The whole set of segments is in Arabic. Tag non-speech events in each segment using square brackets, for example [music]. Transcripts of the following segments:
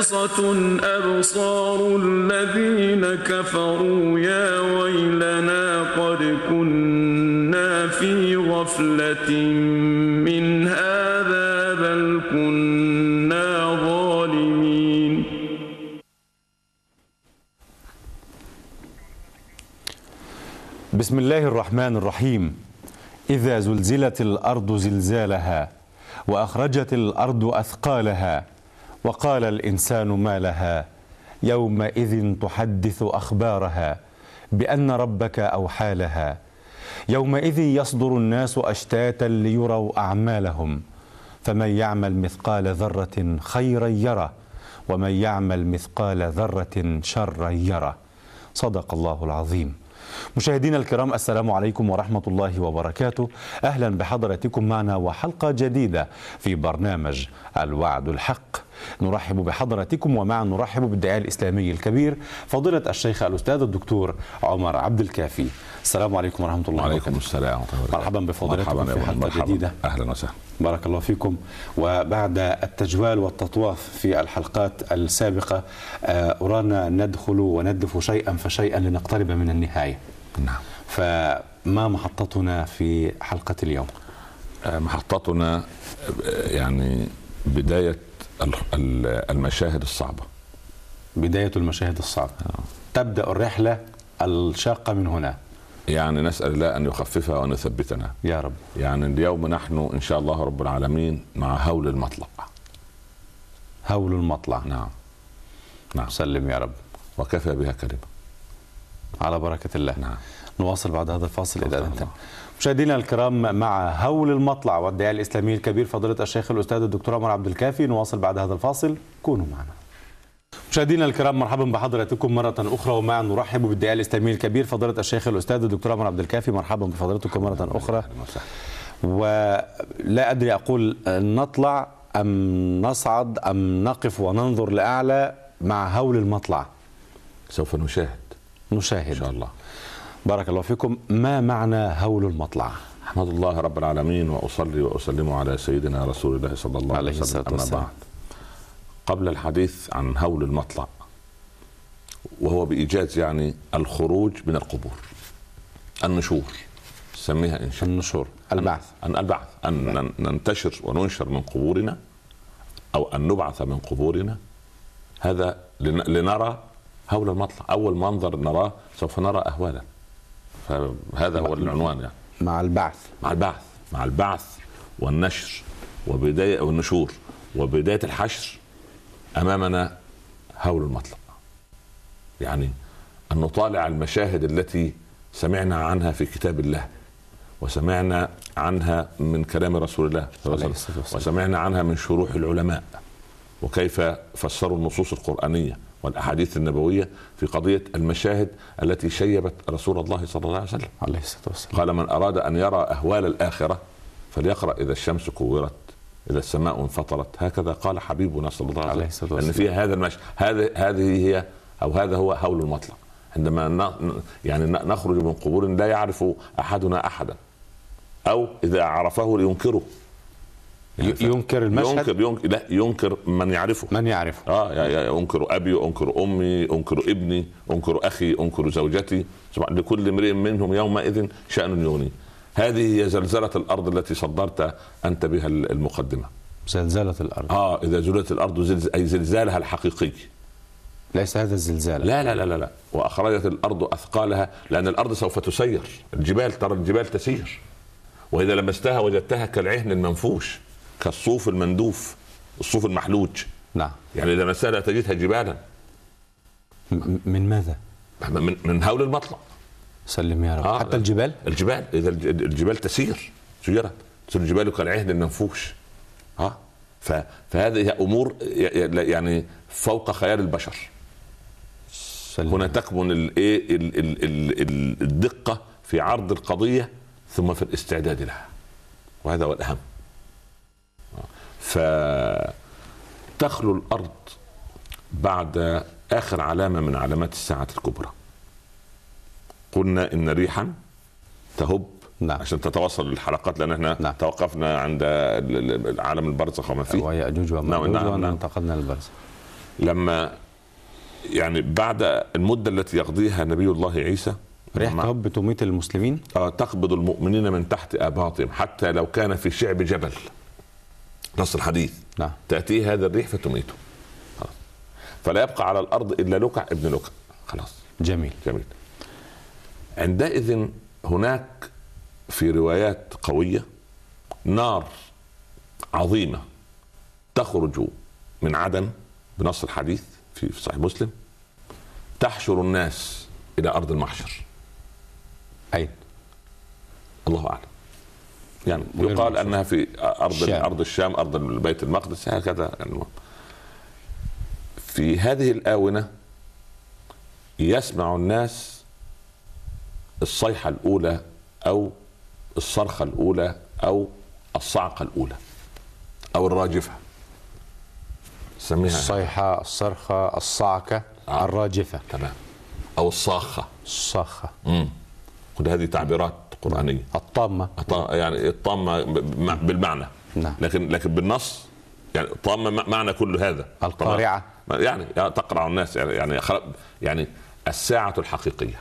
شاخصة أبصار الذين كفروا يا ويلنا قد كنا في غفلة من هذا بل كنا ظالمين. بسم الله الرحمن الرحيم. إذا زلزلت الأرض زلزالها وأخرجت الأرض أثقالها وقال الإنسان ما لها يومئذ تحدث أخبارها بأن ربك أوحى لها. يومئذ يصدر الناس أشتاتا ليروا أعمالهم. فمن يعمل مثقال ذرة خيرا يره ومن يعمل مثقال ذرة شرا يره. صدق الله العظيم. مشاهدينا الكرام السلام عليكم ورحمة الله وبركاته. أهلا بحضرتكم معنا وحلقة جديدة في برنامج الوعد الحق. نرحب بحضرتكم ومعا نرحب بالداعية الإسلامي الكبير فضيلة الشيخ الأستاذ الدكتور عمر عبد الكافي. السلام عليكم ورحمة الله وعليكم وبركاته. السلام ورحمة الله. مرحبا بفضيلتكم مرحبا في حلقة مرحبا. جديدة. أهلا وسهلا. بارك الله فيكم. وبعد التجوال والتطواف في الحلقات السابقة آه، أرانا ندخل وندف شيئا فشيئا لنقترب من النهاية. نعم. فما محطتنا في حلقة اليوم؟ آه، محطتنا آه، يعني بداية المشاهد الصعبة. بداية المشاهد الصعبة. تبدأ الرحلة الشاقة من هنا. يعني نسأل الله أن يخففها وأن يثبتنا يا رب. يعني اليوم نحن إن شاء الله رب العالمين مع هول المطلع. هول المطلع. نعم. نعم. سلم يا رب. وكفى بها كلمة. على بركة الله. نعم. نواصل بعد هذا الفاصل إذا أذنتم. مشاهدينا الكرام مع هول المطلع والداعية الإسلامي الكبير فضيلة الشيخ الأستاذ الدكتور عمر عبد الكافي نواصل بعد هذا الفاصل. كونوا معنا. مشاهدينا الكرام مرحبا بحضراتكم مرة أخرى ومعا نرحب بالداعية الإسلامي الكبير فضيلة الشيخ الأستاذ الدكتور عمر عبد الكافي. مرحبا بفضيلتكم مرة أخرى. ولا أدري أقول نطلع أم نصعد أم نقف وننظر لأعلى مع هول المطلع. سوف نشاهد. نشاهد. إن شاء الله. بارك الله فيكم. ما معنى هول المطلع؟ أحمد الله رب العالمين وأصلي وأسلم على سيدنا رسول الله صلى الله عليه وسلم. أما. بعد قبل الحديث عن هول المطلع وهو بإيجاز يعني الخروج من القبور النشور سميها إن شاء النشور البعث. أن البعث. أن نن- ننتشر وننشر من قبورنا أو أن نبعث من قبورنا. هذا لن- لنرى هول المطلع. أول منظر نراه سوف نرى أهوالا. فهذا هو العنوان يعني. مع البعث. مع البعث. مع البعث والنشر وبداية والنشور وبداية الحشر أمامنا هول المطلع يعني أن نطالع المشاهد التي سمعنا عنها في كتاب الله وسمعنا عنها من كلام رسول الله صلى الله عليه وسلم. وسمعنا عنها من شروح العلماء وكيف فسروا النصوص القرآنية. والأحاديث النبوية في قضية المشاهد التي شيبت رسول الله صلى الله عليه وسلم. عليه الصلاة والسلام. قال من أراد أن يرى أهوال الآخرة فليقرأ إذا الشمس كورت إذا السماء انفطرت. هكذا قال حبيبنا صلى الله عليه وسلم. أن والسلام. فيها هذا المشي هذه هذه هي أو هذا هو هول المطلع عندما ن- يعني نخرج من قبور لا يعرف أحدنا أحدا أو إذا عرفه لينكره. ينكر المشهد؟ ينكر, ينكر لا ينكر من يعرفه. من يعرف آه يا- انكر أبي انكر أمي انكر ابني انكر أخي انكر زوجتي. لكل امرئ منهم يومئذ شأن يغنيه هذه هي زلزلة الأرض التي صدرت أنت بها المقدمة. زلزلة الأرض. آه إذا زلزلت الأرض زلز... أي زلزالها الحقيقي. ليس هذا الزلزال. لا لا لا لا لا. وأخرجت الأرض أثقالها لأن الأرض سوف تسير. الجبال ترى الجبال تسير. وإذا لمستها وجدتها كالعهن المنفوش. كالصوف المندوف الصوف المحلوج. نعم. يعني إذا لا تجدها جبالا. من ماذا؟ من من هول المطلع سلم يا رب. آه، حتى. الجبال؟ الجبال. إذا الج- الجبال تسير سيرت تصير الجبال كالعهن المنفوش ها ف- فهذه أمور يعني فوق خيال البشر. سلم. هنا تكمن الايه ال- ال- ال- ال- الدقة في عرض القضية ثم في الاستعداد لها. وهذا هو الأهم. فتخلو الأرض بعد آخر علامة من علامات الساعة الكبرى قلنا إن ريحا تهب نعم. عشان تتواصل الحلقات لأن إحنا نعم. توقفنا عند ال- ال- عالم البرزخ وما فيه ويأجوج نعم، ومأجوج نعم، وأن نعم. انتقلنا البرزخ لما يعني بعد المدة التي يقضيها نبي الله عيسى ريح تهب تميت المسلمين آه، تقبض المؤمنين من تحت آباطهم حتى لو كان في شعب جبل نص الحديث. نعم. تأتيه هذا الريح فتميته. خلاص. فلا يبقى على الأرض إلا لكع ابن لكع خلاص. جميل. جميل. عندئذ هناك في روايات قوية نار عظيمة تخرج من عدن بنص الحديث في صحيح مسلم تحشر الناس إلى أرض المحشر. أين؟ الله أعلم. يعني يقال؟ أنها في أرض الشام. أرض الشام أرض بيت المقدس هكذا المهم. في هذه الآونة يسمع الناس الصيحة الأولى أو الصرخة الأولى أو الصعقة الأولى أو الراجفة سميها الصيحة الصرخة الصعقة آه. الراجفة تمام أو الصاخة الصاخة امم هذه تعبيرات قرانيه الطامة. الط- يعني الطامة ب- بالمعنى. نعم. لكن لكن بالنص يعني طامة معنى كل هذا. القارعة. يعني يعني تقرع الناس يعني يعني يعني الساعة الحقيقية.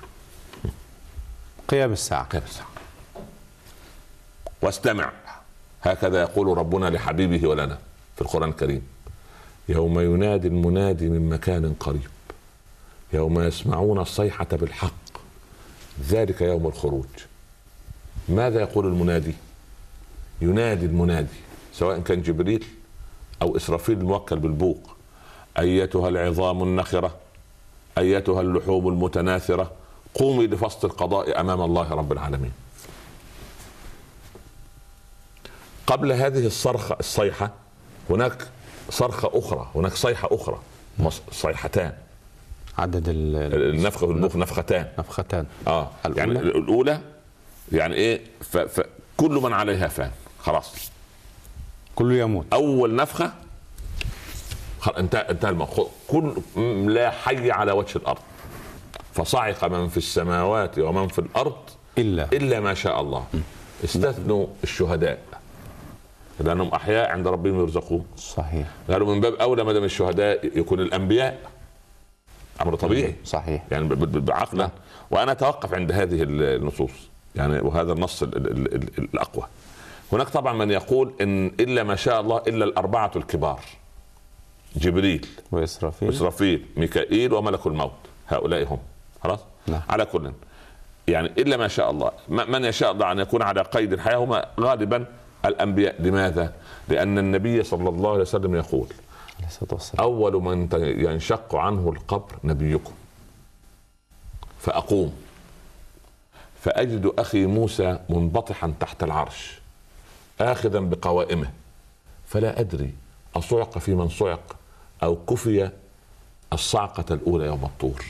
قيام الساعة. قيام الساعة. واستمع. هكذا يقول ربنا لحبيبه ولنا في القرآن الكريم. يوم ينادي المنادي من مكان قريب. يوم يسمعون الصيحة بالحق. ذلك يوم الخروج. ماذا يقول المنادي؟ ينادي المنادي سواء كان جبريل أو إسرافيل الموكل بالبوق. أيتها العظام النخرة؟ أيتها اللحوم المتناثرة؟ قومي لفصل القضاء أمام الله رب العالمين. قبل هذه الصرخة الصيحة هناك صرخة أخرى هناك صيحة أخرى مص- صيحتان. عدد ال- ال- النفخة في البوق نفختان. نفختان. آه الأولى؟ يعني الأولى يعني إيه؟ ف- فكل من عليها فان خلاص. كله يموت. نفخة خلاص انتهى انتهى الموضوع. كل لا حي على وجه الأرض. فصعق من في السماوات ومن في الأرض إلا. إلا ما شاء الله. استثنوا الشهداء. لأنهم أحياء عند ربهم يرزقون. صحيح. قالوا من باب أولى ما دام الشهداء يكون الأنبياء. أمر طبيعي. صحيح. يعني ب- ب- بعقلا وأنا أتوقف عند هذه النصوص. يعني وهذا النص ال ال ال ال الأقوى. هناك طبعا من يقول إن إلا ما شاء الله إلا الأربعة الكبار. جبريل وإسرافيل. إسرافيل ميكائيل وملك الموت. هؤلاء هم. خلاص؟ نعم. على كل. يعني إلا ما شاء الله. من يشاء الله أن يكون على قيد الحياة هم غالبا الأنبياء. لماذا؟ لأن النبي صلى الله عليه وسلم يقول أول من ينشق عنه القبر نبيكم. فأقوم. فأجد أخي موسى منبطحا تحت العرش اخذا بقوائمه فلا أدري أصعق في من صعق أو كفي الصعقة الأولى يوم الطور.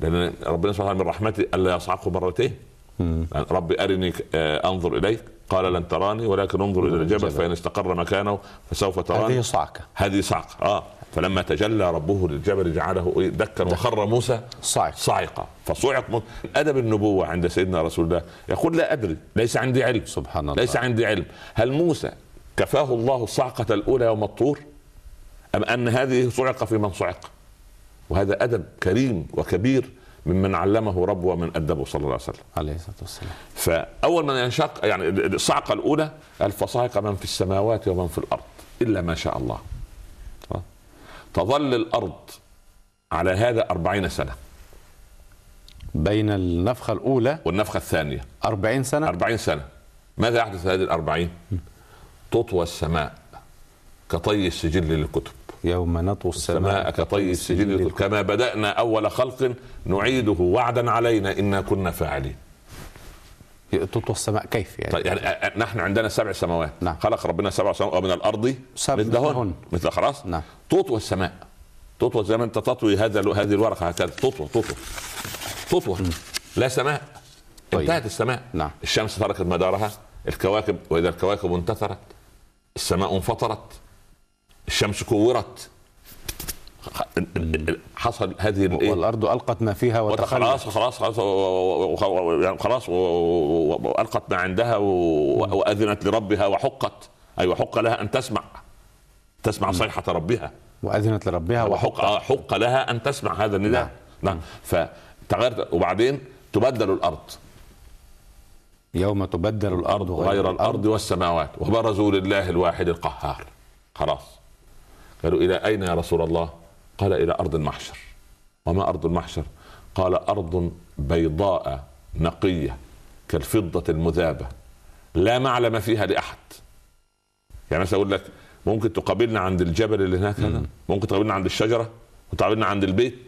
لأن ربنا سبحانه وتعالى من رحمته ألا يصعقه مرتين. يعني ربي أرني آه، أنظر إليك. قال لن تراني ولكن انظر إلى الجبل الجبل. فإن استقر مكانه فسوف تراني. هذه صعقة هذه صعقة آه. فلما تجلى ربه للجبل جعله؟ دكا وخر موسى صعق صاعقة. فصعق أدب النبوة عند سيدنا رسول الله. يقول لا أدري ليس عندي علم. سبحان الله. ليس عندي علم. هل موسى كفاه الله الصعقة الأولى يوم الطور؟ أم أن هذه صعق في من صعق؟ وهذا أدب كريم وكبير ممن علمه ربه ومن أدبه صلى الله عليه وسلم. عليه الصلاة والسلام. فأول من ينشق يعني الصعقة الأولى قال فصعق من في السماوات ومن في الأرض إلا ما شاء الله. تظل الأرض على هذا أربعين سنة. بين النفخة الأولى والنفخة الثانية. أربعين سنة؟ أربعين سنة. ماذا يحدث هذه الأربعين؟ تطوى السماء كطي السجل للكتب. يوم نطوي السماء كطي السجل كما بدأنا أول خلق نعيده وعدا علينا إنا كنا فاعلين. تطوى السماء كيف يعني؟ طيب يعني أ- أ- نحن عندنا سبع سماوات. نعم. خلق ربنا سبع سماوات ومن الأرض مثلهن. مثل خلاص؟ نعم. تطوى السماء. تطوى زي ما أنت تطوي هذا هذه الورقة هكذا تطوى تطوى تطوى لا سماء. طيب. انتهت السماء. نعم. الشمس تركت مدارها. الكواكب وإذا الكواكب انتثرت السماء انفطرت. الشمس كورت. حصل هذه الايه والأرض القت ما فيها وتخلت. خلاص خلاص يعني خلاص والقت ما عندها وأذنت لربها وحقت. اي وحق لها أن تسمع. تسمع صيحة ربها. وأذنت لربها وحق آه، حق لها أن تسمع هذا النداء. نعم. فتغيرت وبعدين تبدل الأرض. يوم تبدل الأرض غير الأرض. والسماوات. وبرزوا لله الواحد القهار. خلاص. قالوا إلى أين يا رسول الله؟ قال إلى أرض المحشر. وما أرض المحشر؟ قال أرض بيضاء نقية كالفضة المذابة. لا معلم فيها لأحد. يعني مثلا أقول لك ممكن تقابلنا عند الجبل اللي هناك هذا؟ ممكن تقابلنا عند الشجرة؟ وتقابلنا عند البيت؟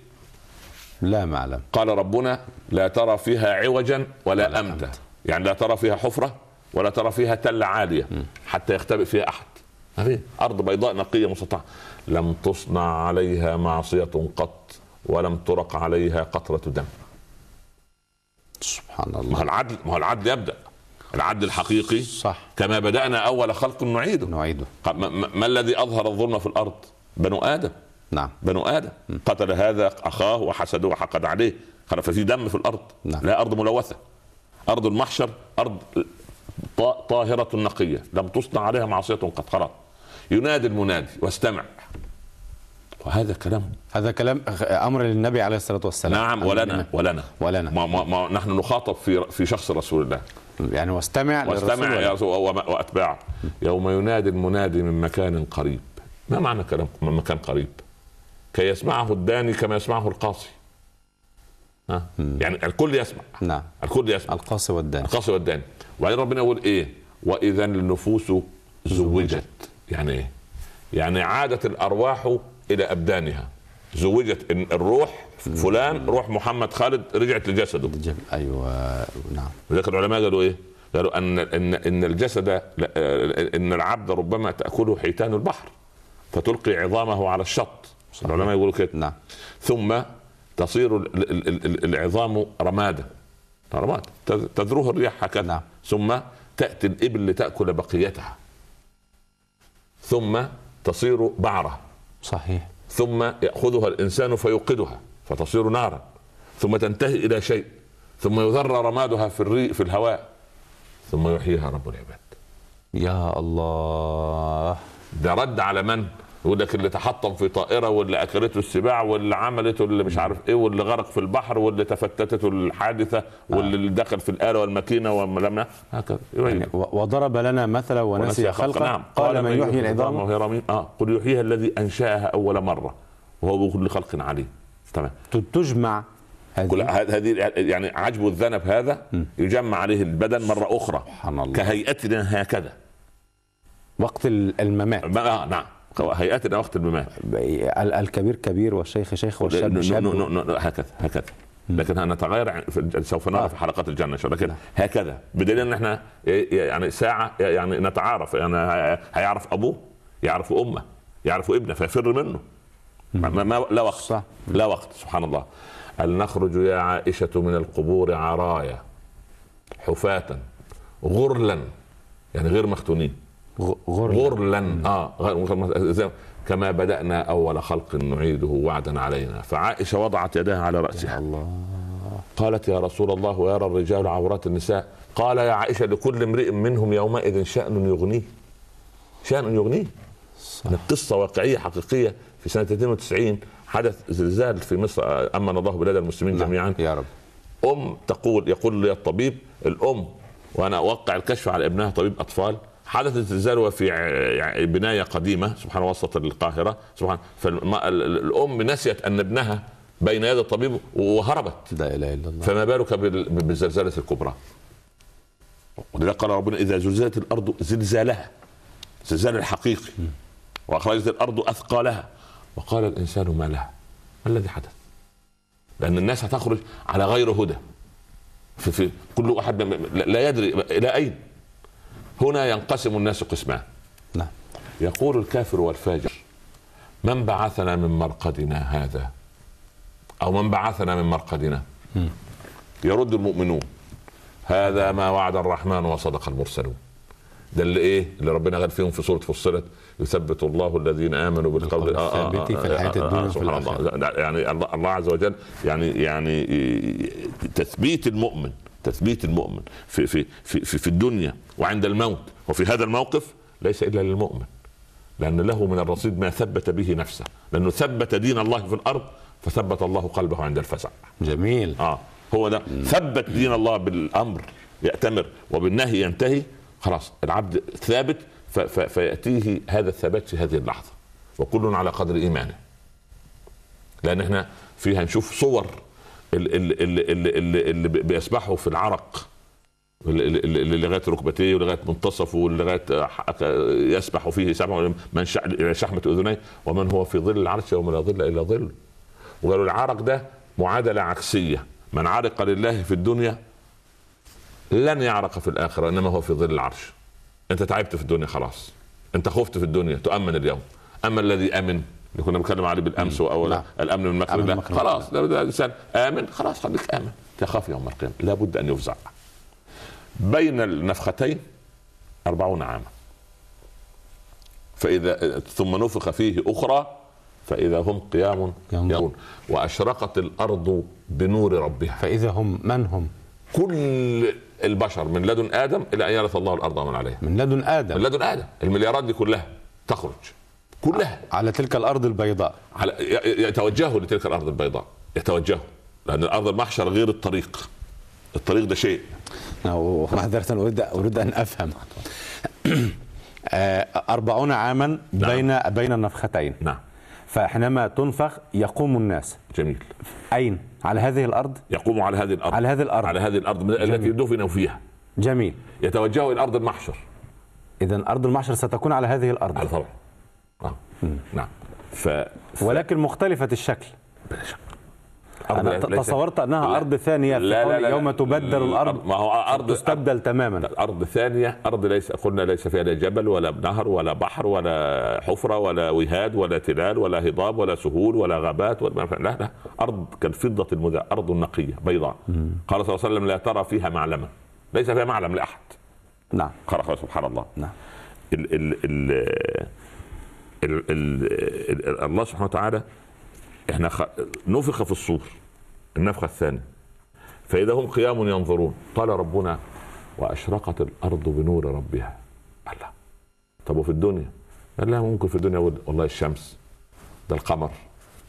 لا معلم. قال ربنا لا ترى فيها عوجا ولا, أمتا. يعني لا ترى فيها حفرة ولا ترى فيها تلة عالية حتى يختبئ فيها أحد. ما في أرض بيضاء نقية مسطحة لم تصنع عليها معصية قط ولم ترق عليها قطرة دم. سبحان ما هو الله العدل ما هو العدل يبدأ. العدل الحقيقي. صح. كما بدأنا أول خلق نعيده. نعيده. ما, ما الذي أظهر الظلم في الأرض؟ بنو آدم. نعم. بنو آدم. قتل هذا أخاه وحسده وحقد عليه. خلاص ففي دم في الأرض. نعم. لا أرض ملوثة. أرض المحشر أرض طا- طاهرة نقية. لم تصنع عليها معصية قد خلاص. ينادي المنادي واستمع. وهذا كلام. هذا كلام أمر للنبي عليه الصلاة والسلام. نعم ولنا ولنا. ولنا. ما ما ما نحن نخاطب في في شخص رسول الله. يعني واستمع واستمع يا يوم ينادي المنادي من مكان قريب. ما معنى كلام من مكان قريب؟ كي يسمعه الداني كما يسمعه القاصي. ها؟ يعني الكل يسمع. نعم. الكل يسمع. القاصي والداني. القاصي والداني. وبعدين ربنا يقول إيه؟ واذا النفوس زوجت. يعني إيه يعني عادت الأرواح إلى أبدانها. زوجت الروح فلان روح محمد خالد رجعت لجسده. أيوه نعم. ولذلك العلماء قالوا إيه؟ قالوا أن إن إن الجسد إن العبد ربما تأكله حيتان البحر فتلقي عظامه على الشط. العلماء يقولوا كده. نعم. ثم تصير ال- ال- ال- ال- العظام رمادا رماد. تذ- تذروه الرياح هكذا. نعم. ثم تأتي الإبل لتأكل بقيتها. ثم تصير بعرة. صحيح. ثم يأخذها الإنسان فيوقدها فتصير نارا. ثم تنتهي إلى شيء. ثم يذر رمادها في الري في الهواء. ثم يحييها رب العباد. يا الله. ده رد على من؟ يقول لك اللي تحطم في طائرة واللي أكلته السباع واللي عملته اللي مش عارف إيه واللي غرق في البحر واللي تفتتته الحادثة واللي دخل في الآلة والماكينة ولم هكذا. يعني وضرب لنا مثلا ونسي خلقه. نعم. قال من يحيي العظام. وهي رميم آه. قل يحييها الذي أنشأها أول مرة وهو بكل خلق عليم. تمام. تجمع كل هذه يعني عجب الذنب هذا يجمع عليه البدن مرة أخرى سبحان الله. كهيئتنا هكذا. وقت ال- الممات. ما- آه نعم. هيئتنا وقت الممات ال- الكبير كبير والشيخ شيخ والشاب شاب. هكذا هكذا. لكن هنتغير سوف نرى آه. في حلقات الجنة. لكن هكذا. بدليل إن إحنا يعني ساعة يعني نتعارف يعني هيعرف أبوه يعرف أمه يعرف ابنه فيفر منه. ما ما لا وقت صح. لا وقت سبحان الله. هل نخرج يا عائشة من القبور عرايا حفاة غرلا يعني غير مختونين؟ غ- غر غرلا آه كما بدأنا أول خلق نعيده وعدا علينا. فعائشة وضعت يدها على رأسها. الله. قالت يا رسول الله ويرى الرجال عورات النساء. قال يا عائشة لكل امرئ منهم يومئذ شأن يغنيه. شأن يغنيه. قصة واقعية حقيقية في سنة 92 حدث زلزال في مصر أمن الله بلاد المسلمين نعم. جميعا. يا رب. أم تقول يقول لي الطبيب الأم وأنا أوقع الكشف على ابنها طبيب أطفال حدث الزلزال وفي ع- بناية قديمة سبحان الله وسط القاهرة. سبحان فالام نسيت أن ابنها بين يدي الطبيب وهربت. لا إله إلا الله. فما بالك بال- بالزلزله الكبرى؟ ولذلك قال ربنا إذا زلزلت الأرض زلزالها زلزال الحقيقي. وأخرجت الأرض اثقالها وقال الإنسان ما لها؟ ما الذي حدث؟ لأن الناس هتخرج على غير هدى. في, في كل واحد لا يدري إلى أين. هنا ينقسم الناس قسمان نعم. يقول الكافر والفاجر من بعثنا من مرقدنا هذا؟ أو من بعثنا من مرقدنا؟ يرد المؤمنون هذا ما وعد الرحمن وصدق المرسلون. ده اللي إيه؟ اللي ربنا قال فيهم في سورة فصلت يثبت الله الذين آمنوا بالقول الثابت في الحياة الدنيا وفي سبحان الآخرة. الله يعني الله عز وجل يعني يعني تثبيت المؤمن. تثبيت المؤمن في في في في, في الدنيا وعند الموت وفي هذا الموقف ليس إلا للمؤمن لأن له من الرصيد ما ثبت به نفسه لأنه ثبت دين الله في الأرض فثبت الله قلبه عند الفزع جميل. آه هو ده. ثبت دين الله بالأمر يأتمر وبالنهي ينتهي خلاص العبد ثابت فيأتيه هذا الثبات في هذه اللحظة. وكل على قدر إيمانه. لأن إحنا فيها نشوف صور اللي, اللي, اللي, اللي, بيسبحوا في العرق. لغاية ركبتيه ولغاية منتصفه ولغاية يسبح فيه سبع من شحمة أذنيه ومن هو في ظل العرش يوم لا ظل إلا ظل وقالوا العرق ده معادلة عكسية. من عرق لله في الدنيا لن يعرق في الآخرة إنما هو في ظل العرش. أنت تعبت في الدنيا خلاص. أنت خفت في الدنيا تؤمن اليوم. أما الذي آمن اللي كنا بنتكلم عليه بالأمس واول نعم. الأمن من مكر من الله. خلاص ده, ده الإنسان آمن خلاص خليك آمن. تخاف يوم القيامة لابد أن يفزع. بين النفختين أربعون عاما. فإذا ثم نفخ فيه أخرى فإذا هم قيام ينظرون وأشرقت الأرض بنور ربها. فإذا هم من هم؟ كل البشر من لدن آدم إلى أن يرث الله الأرض ومن عليها. من لدن من آدم لدن آدم. المليارات دي كلها تخرج. كلها على تلك الأرض البيضاء. على يتوجهوا لتلك الأرض البيضاء. يتوجهوا. لأن الأرض المحشر غير الطريق. الطريق ده شيء. ومعذرة أريد أريد أن أفهم. [clears throat] آه، أربعون عاما بين بين النفختين. نعم. فحينما تنفخ يقوم الناس. جميل. أين؟ على هذه الأرض؟ يقوم على هذه الأرض. على هذه الأرض. على هذه الأرض التي دفنوا فيها. جميل. يتوجهوا إلى أرض المحشر. إذا أرض المحشر ستكون على هذه على الأرض طبعا نعم نعم. ف ف- ولكن مختلفة الشكل. بلا شك. أنا تصورت أنها لا. أرض ثانية في لا- لا- لا- يوم لا. تبدل الأرض ما هو أرض تستبدل تماما. أرض ثانية. أرض ليس قلنا ليس فيها لا جبل ولا نهر ولا بحر ولا حفرة ولا وهاد ولا تلال ولا هضاب ولا سهول ولا غابات ولا لا لا. أرض كالفضة المذاع أرض نقية بيضاء. قال صلى الله عليه وسلم لا ترى فيها معلما. ليس فيها معلم لأحد نعم. قال سبحان الله. نعم. ال ال ال ال ال ال الله سبحانه وتعالى إحنا خ... نفخ في الصور النفخة الثانية. فإذا هم قيام ينظرون قال ربنا وأشرقت الأرض بنور ربها. الله. طب وفي الدنيا؟ قال لا ممكن في الدنيا والله الشمس ده القمر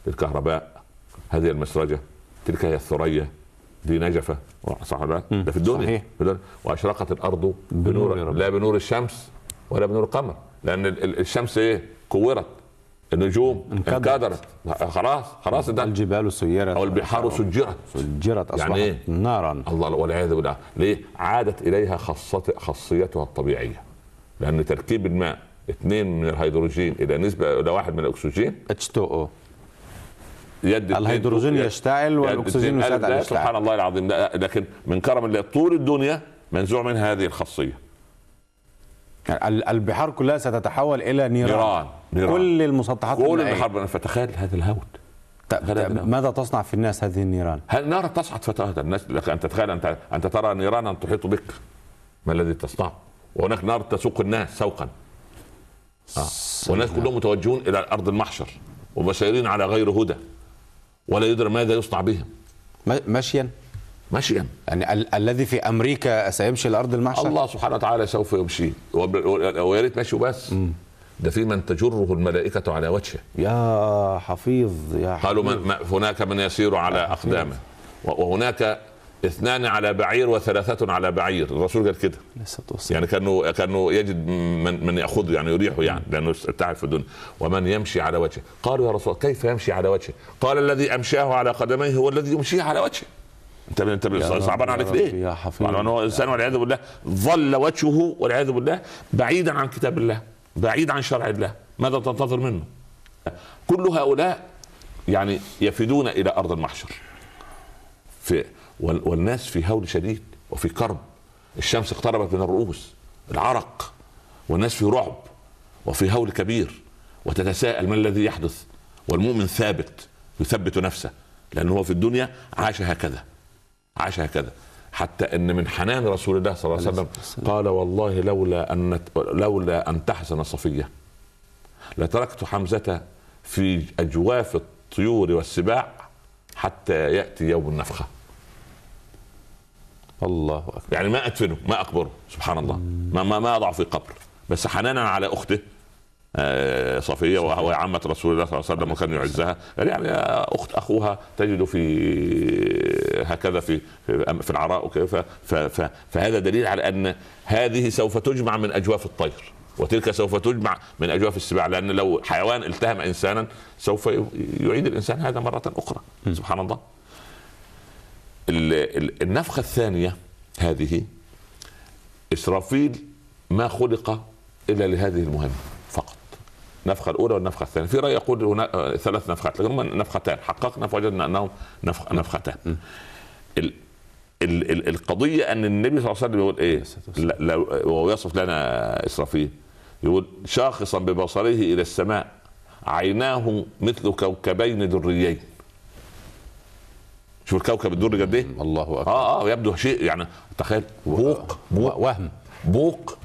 الكهرباء هذه المسرجة تلك هي الثريا دي نجفة صح ولا لا؟ ده في الدنيا. صحيح. وأشرقت الأرض بنور بنور. لا بنور الشمس ولا بنور القمر لأن ال- ال- الشمس إيه؟ كورت النجوم انكدرت. انكدرت خلاص خلاص ده. الجبال سيرت. أو البحار سجرت. سجرت أصبحت يعني إيه؟ نارا. الله والعياذ بالله. ليه؟ عادت إليها خاصيتها الطبيعية. لأن تركيب الماء اثنين من الهيدروجين إلى نسبة إلى واحد من الأكسجين. H2O يد الهيدروجين يد- يشتعل يساعد على ألف. لا، سبحان الله العظيم. لكن من كرم الله طول الدنيا منزوع منها هذه الخاصية. يعني ال- البحار كلها ستتحول إلى نيران. نيران نيران. كل المسطحات كل. الحرب فتخيل هذا الهول ت- ت- ماذا تصنع في الناس هذه النيران؟ هل نار تصعد فتاة الناس لك أن تتخيل أنت أنت ترى نيرانا تحيط بك. ما الذي تصنعه؟ وهناك نار تسوق الناس سوقا. آه. والناس كلهم متوجهون إلى ارض المحشر. ومسيرين على غير هدى. ولا يدرى ماذا يصنع بهم. م- مشيا مشيا يعني ال- الذي في أمريكا سيمشي لارض المحشر الله سبحانه وتعالى سوف يمشيه ويا ريت مشي بس ده في من تجره الملائكة على وجهه. يا حفيظ يا حفيظ. قالوا من هناك من يسير على أقدامه. وهناك اثنان على بعير وثلاثة على بعير. الرسول قال كده. يعني كانه كانه يجد من من يأخذه يعني يريحه يعني لأنه تعب في الدنيا. ومن يمشي على وجهه. قالوا يا رسول كيف يمشي على وجهه؟ قال الذي أمشاه على قدميه هو الذي يمشيه على وجهه. انت انت صعبان عليك ليه؟ يا حفيظ. طبعا هو انسان والعياذ بالله ظل وجهه والعياذ بالله بعيدا عن كتاب الله بعيد عن شرع الله. ماذا تنتظر منه؟ كل هؤلاء يعني يفدون إلى أرض المحشر. في وال- والناس في هول شديد وفي كرب. الشمس اقتربت من الرؤوس العرق. والناس في رعب وفي هول كبير. وتتساءل ما الذي يحدث؟ والمؤمن ثابت يثبت نفسه لأنه هو في الدنيا عاش هكذا. عاش هكذا. حتى إن من حنان رسول الله صلى الله عليه وسلم قال والله لولا أن لولا أن تحزن صفية لتركت حمزة في أجواف الطيور والسباع حتى يأتي يوم النفخة. الله أكبر. يعني ما أدفنه ما أقبره سبحان الله. ما ما, ما اضع في قبر. بس حنانا على أخته صفية وهو عمة رسول الله صلى الله عليه وسلم وكان يعزها. يعني أخت أخوها تجد في هكذا في في العراء وكيف. فهذا دليل على أن هذه سوف تجمع من أجواف الطير. وتلك سوف تجمع من أجواف السباع. لأن لو حيوان التهم إنسانا سوف يعيد الإنسان هذا مرة أخرى. سبحان الله. النفخة الثانية هذه إسرافيل ما خلق إلا لهذه المهمة. النفخة الأولى والنفخة الثانية. في رأي يقول هنا ثلاث نفخات لكن هم نفختان. حققنا فوجدنا أنهم نفخ نفختان. ال ال ال القضية أن النبي صلى الله عليه وسلم يقول إيه؟ وهو يصف لنا إسرافيل. يقول شاخصا ببصره إلى السماء عيناه مثل كوكبين دريين شوف الكوكب الدري قد إيه؟ الله أكبر. آه آه يبدو شيء يعني تخيل. بوق بوق وهم بوق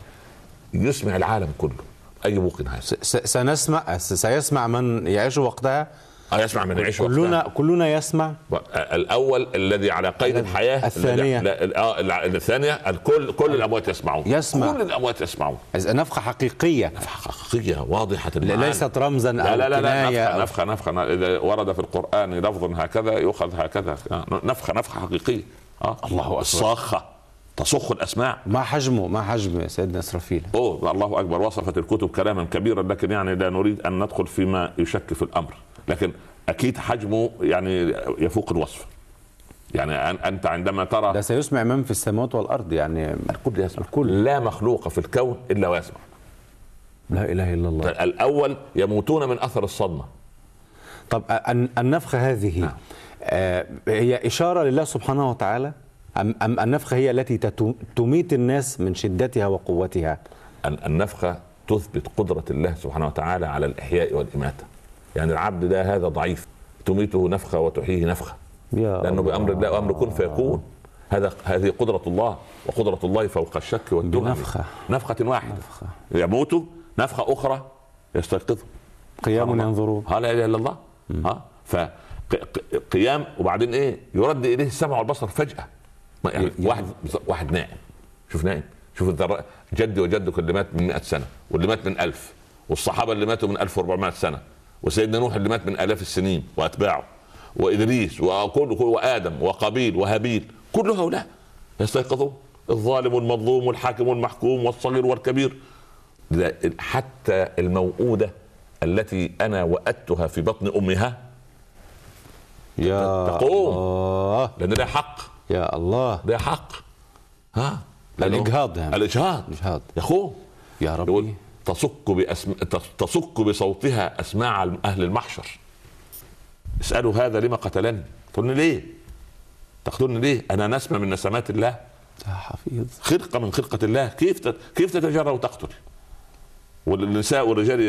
يسمع العالم كله. أي هذا؟ سنسمع سيسمع من يعيش وقتها. يسمع من يعيش كلنا وقتها. كلنا يسمع. الأول الذي على قيد الحياة الثانية. آه الثانية الكل كل الأموات يسمعون. يسمع. كل الأموات يسمعون. نفخة حقيقية. نفخة حقيقية واضحة المعاني. ليست رمزا لا لا لا, لا نفخه نفخه نفخة. إذا ورد في القرآن لفظ هكذا يؤخذ هكذا. نفخه نفخة حقيقية. آه. الله أكبر. الصاخه تصخ الأسماع. ما حجمه ما حجم سيدنا إسرافيل. أوه الله أكبر وصفت الكتب كلاما كبيرا لكن يعني لا نريد أن ندخل فيما يشك في الأمر. لكن أكيد حجمه يعني يفوق الوصف. يعني أنت عندما ترى ده سيسمع من في السماوات والأرض يعني الكل يسمع. الكل. لا مخلوق في الكون إلا ويسمع. لا إله إلا الله. الأول يموتون من أثر الصدمة. طب النفخه هذه نعم. آه هي إشارة لله سبحانه وتعالى؟ ام ام النفخة هي التي تميت الناس من شدتها وقوتها. النفخة تثبت قدرة الله سبحانه وتعالى على الإحياء والإماتة. يعني العبد ده هذا ضعيف. تميته نفخة وتحييه نفخة. يا لأنه بأمر الله. وأمر كن فيكون. هذا هذه قدرة الله وقدرة الله فوق الشك والتهم نفخه نفخة واحدة. نفخة. يموت نفخة أخرى يستيقظ. قيام ينظرون لا إله إلا الله. ها؟ فقيام وبعدين إيه؟ يرد إليه السمع والبصر فجأة. يعني واحد واحد نائم. شوف نائم. شوف جدي وجدك اللي مات من 100 سنة واللي مات من 1000 والصحابة اللي ماتوا من 1400 سنة وسيدنا نوح اللي مات من آلاف السنين وأتباعه وإدريس وكل وادم وقابيل وهابيل كل هؤلاء يستيقظون. الظالم والمظلوم والحاكم والمحكوم والصغير والكبير. حتى الموؤودة التي أنا وأدتها في بطن أمها يا تقوم. الله. لأن ده حق. يا الله. ده حق. ها؟ الإجهاض يعني. الإجهاض. الإجهاض. يقوم يا ربي. تصك بأسم... تصك بصوتها أسماع أهل المحشر. اسألوا هذا لما قتلني. تقولني ليه؟ تقتلني ليه؟ أنا نسمة من نسمات الله. يا حفيظ. خلقه من خلقه الله. كيف ت... كيف تتجرأ وتقتل؟ والنساء والرجال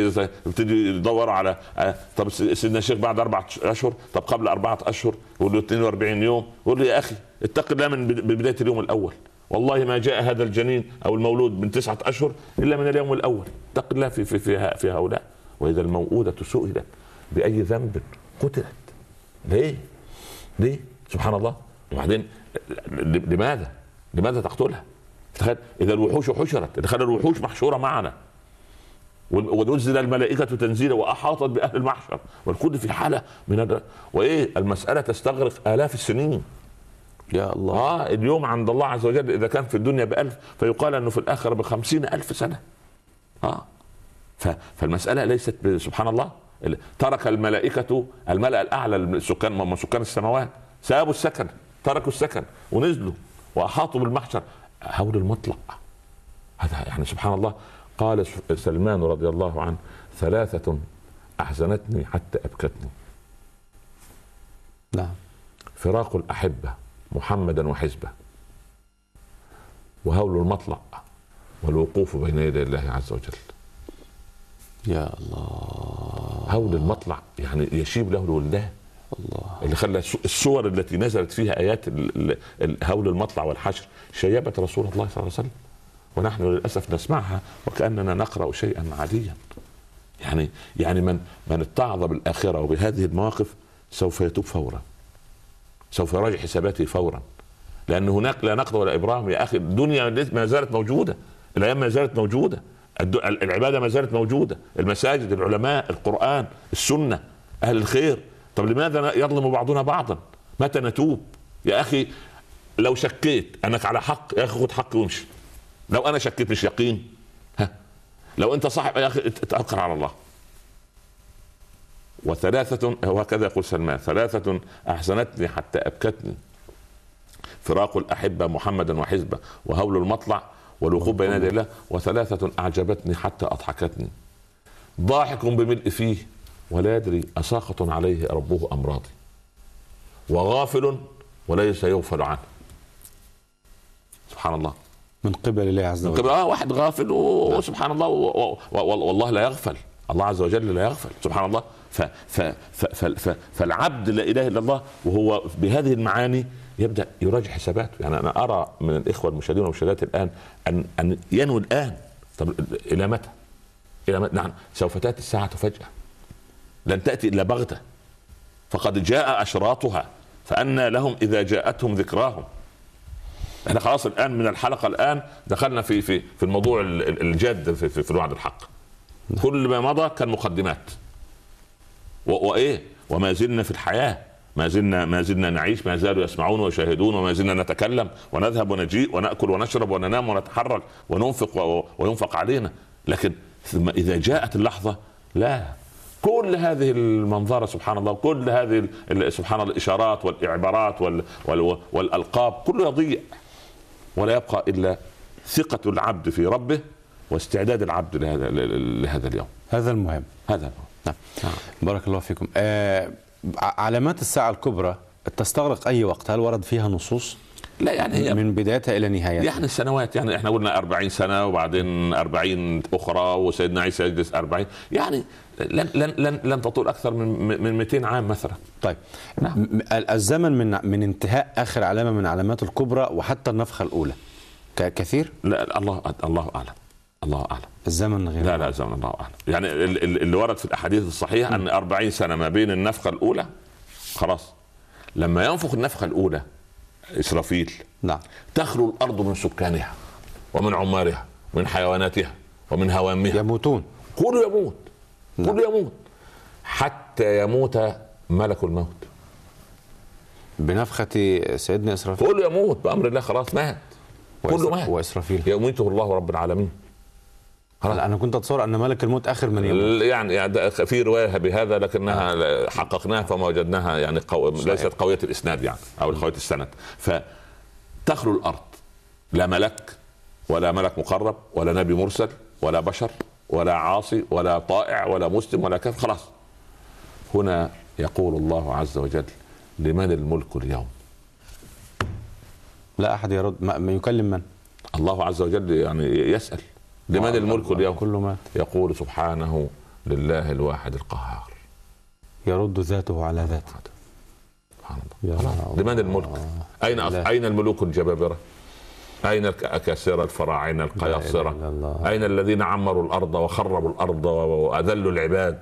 يبتدي يدوروا على آه، طب سيدنا الشيخ بعد أربعة أشهر طب قبل أربعة أشهر له 42 يوم يقول له يا أخي اتق الله من بداية اليوم الأول والله ما جاء هذا الجنين أو المولود من تسعة أشهر إلا من اليوم الأول اتق الله في في في, في هؤلاء وإذا الموءودة سئلت بأي ذنب قتلت ليه؟ ليه؟ سبحان الله وبعدين لماذا؟ لماذا تقتلها؟ تخيل إذا الوحوش حشرت تخيل الوحوش محشورة معنا ونزل الملائكة تنزيلا وأحاطت بأهل المحشر والكل في حالة من وإيه؟ المسألة تستغرق آلاف السنين. يا الله. آه اليوم عند الله عز وجل إذا كان في الدنيا بألف فيقال أنه في الآخرة بخمسين ألف سنة. آه. فالمسألة ليست سبحان الله. ترك الملائكة الملأ الأعلى السكان من سكان السماوات. سابوا السكن تركوا السكن ونزلوا وأحاطوا بالمحشر. حول المطلق. هذا يعني سبحان الله قال سلمان رضي الله عنه ثلاثة أحزنتني حتى أبكتني. نعم. فراق الأحبة محمدا وحزبه. وهول المطلع والوقوف بين يدي الله عز وجل. يا الله. هول المطلع يعني يشيب له الولدان الله. اللي خلى الصور التي نزلت فيها آيات هول المطلع والحشر شيبت رسول الله صلى الله عليه وسلم. ونحن للأسف نسمعها وكأننا نقرأ شيئا عاديا. يعني يعني من من اتعظ بالآخرة وبهذه المواقف سوف يتوب فورا. سوف يراجع حساباته فورا. لأن هناك لا نقد ولا إبراهيم. يا أخي الدنيا ما زالت موجودة. الأيام ما زالت موجودة. العبادة ما زالت موجودة. المساجد العلماء القرآن السنة أهل الخير. طب لماذا يظلم بعضنا بعضا؟ متى نتوب؟ يا أخي لو شكيت أنك على حق يا أخي خد حقي وامشي. لو أنا شكيت مش يقين ها لو أنت صاحب يا أخي اتوكل على الله. وثلاثة وهكذا يقول سلمان ثلاثة أحزنتني حتى أبكتني. فراق الأحبة محمدا وحزبه وهول المطلع والوقوف بين يدي الله وثلاثة أعجبتني حتى أضحكتني. ضاحك بملء فيه ولا يدري أساخط عليه ربه أم راضي. وغافل وليس يغفل عنه. سبحان الله. من قبل الله عز وجل. من قبل. آه واحد غافل وسبحان الله والله لا يغفل. الله عز وجل لا يغفل سبحان الله. ف ف ف ف فالعبد لا إله إلا الله وهو بهذه المعاني يبدأ يراجع حساباته. يعني أنا أرى من الإخوة المشاهدين والمشاهدات الآن ان أن ينوي الآن. طب إلى متى؟ إلى متى؟ نعم سوف تأتي الساعة فجأة. لن تأتي إلا بغتة. فقد جاء أشراطها فأنى لهم إذا جاءتهم ذكراهم. إحنا خلاص الآن من الحلقة الآن دخلنا في في في الموضوع الجاد في, في, في الوعد الحق. كل ما مضى كان مقدمات وإيه؟ وما زلنا في الحياة. ما زلنا ما زلنا نعيش ما زالوا يسمعون ويشاهدون وما زلنا نتكلم ونذهب ونجيء ونأكل ونشرب وننام ونتحرك وننفق وينفق علينا. لكن ثم إذا جاءت اللحظة لا. كل هذه المنظرة سبحان الله كل هذه سبحان الله الإشارات والإعبارات وال وال والألقاب كله يضيع. ولا يبقى إلا ثقة العبد في ربه واستعداد العبد لهذا لهذا اليوم. هذا المهم. هذا نعم. نعم. بارك الله فيكم. آه علامات الساعة الكبرى تستغرق أي وقت؟ هل ورد فيها نصوص؟ لا يعني هي من بدايتها إلى نهايتها. يعني سنوات يعني إحنا قلنا 40 سنة وبعدين 40 أخرى وسيدنا عيسى يجلس 40 يعني لن لن لن, لن تطول أكثر من من 200 عام مثلا. طيب. نعم. الزمن من من انتهاء آخر علامة من علامات الكبرى وحتى النفخة الأولى. كثير؟ لا الله الله أعلم. الله أعلم. الزمن غير. لا لا الزمن الله أعلم. يعني اللي ورد في الأحاديث الصحيحة أن 40 سنة ما بين النفخة الأولى خلاص. لما ينفخ النفخة الأولى إسرافيل نعم. تخلو الأرض من سكانها ومن عمارها ومن حيواناتها ومن هوامها. يموتون. كله يموت. كله يموت. حتى يموت ملك الموت. بنفخة سيدنا إسرافيل. كله يموت بأمر الله خلاص مات. كله مات. وإسرافيل. يميته الله رب العالمين. خلاص. أنا كنت أتصور أن ملك الموت آخر من يموت. يعني, يعني في رواية بهذا لكنها آه. حققناها فما وجدناها يعني قو... ليست قوية الإسناد يعني أو قويه السند. فتخلو الأرض. لا ملك ولا ملك مقرب ولا نبي مرسل ولا بشر. ولا عاصي ولا طائع ولا مسلم ولا كافر. خلاص. هنا يقول الله عز وجل لمن الملك اليوم؟ لا أحد يرد. ما يكلم من؟ الله عز وجل يعني يسأل. لمن الملك اليوم؟ كل مات يقول سبحانه لله الواحد القهار. يرد ذاته على ذاته. سبحان الله. لمن الملك؟ أين أين الملوك الجبابرة؟ أين الاكاسره الفراعنه القياصرة؟ أين الذين عمروا الأرض وخربوا الأرض وأذلوا العباد؟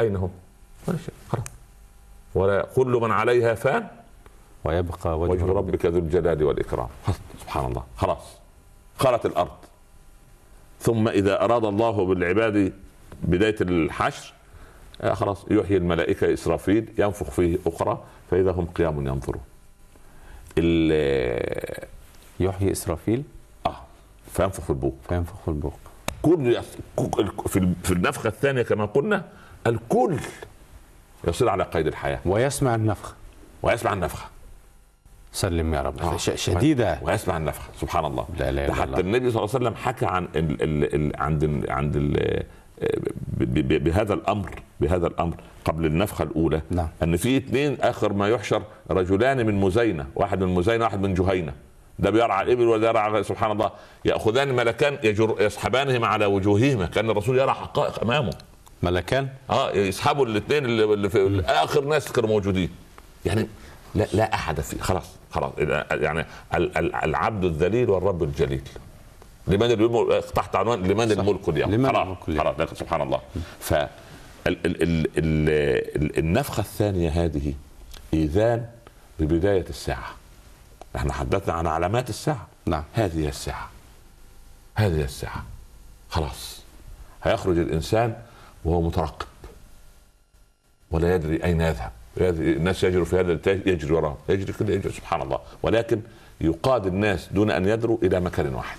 أين هم؟ خلاص ولا كل من عليها فان؟ ويبقى وجه, وجه ربك. ذو الجلال والإكرام. [laughs] سبحان الله. خلاص. خلت الأرض. ثم إذا أراد الله بالعباد بداية الحشر آه خلاص يحيي الملائكة إسرافيل ينفخ فيه أخرى فإذا هم قيام ينظرون. يحيي إسرافيل؟ آه. فينفخ في البوق فينفخ في البوق كل في النفخة الثانية كما قلنا الكل يصير على قيد الحياة. ويسمع النفخ ويسمع النفخة. سلم يا رب. آه. شديدة. ويسمع النفخ سبحان الله. لا لا حتى الله. النبي صلى الله عليه وسلم حكى عن ال ال ال عند ال عند ال بهذا الأمر بهذا الأمر قبل النفخة الأولى. نعم. أن في اثنين آخر ما يحشر رجلان من مزينة واحد من مزينة واحد من جهينة. ده بيرعى الإبل وده يرعى سبحان الله. يأخذان ملكان يجر يسحبانهما على وجوههما كأن الرسول يرى حقائق أمامه. ملكان؟ آه يسحبوا الاثنين اللي, اللي في آخر ناس كانوا موجودين. يعني لا لا أحد في خلاص خلاص. يعني ال- ال- العبد الذليل والرب الجليل. لمن تحت عنوان لمن الملك اليوم. لمن خلاص. خلاص سبحان الله. ف ال- ال- ال- ال- النفخة الثانية هذه اذان ببداية الساعة. إحنا حدثنا عن علامات الساعة. نعم. هذه هي الساعة. هذه هي الساعة. خلاص. هيخرج الإنسان وهو مترقب. ولا يدري أين يذهب. الناس يجروا في هذا يجري وراه يجري كده يجري. سبحان الله. ولكن يقاد الناس دون أن يدروا إلى مكان واحد.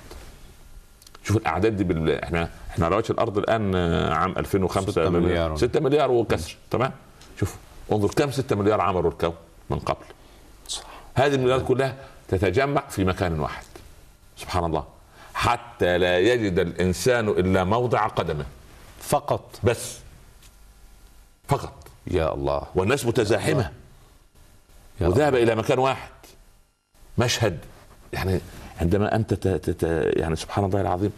شوف الأعداد دي بال... إحنا إحنا رواج الأرض الآن آه، عام 2005 ستة مليار. 6 مليار وكسر. تمام؟ شوف انظر كم 6 مليار عمروا الكون من قبل. هذه المليارات كلها تتجمع في مكان واحد. سبحان الله. حتى لا يجد الإنسان إلا موضع قدمه. فقط. بس. فقط. يا الله. والناس متزاحمه وذهب إلى مكان واحد. مشهد. يعني عندما أنت. يعني سبحان الله العظيم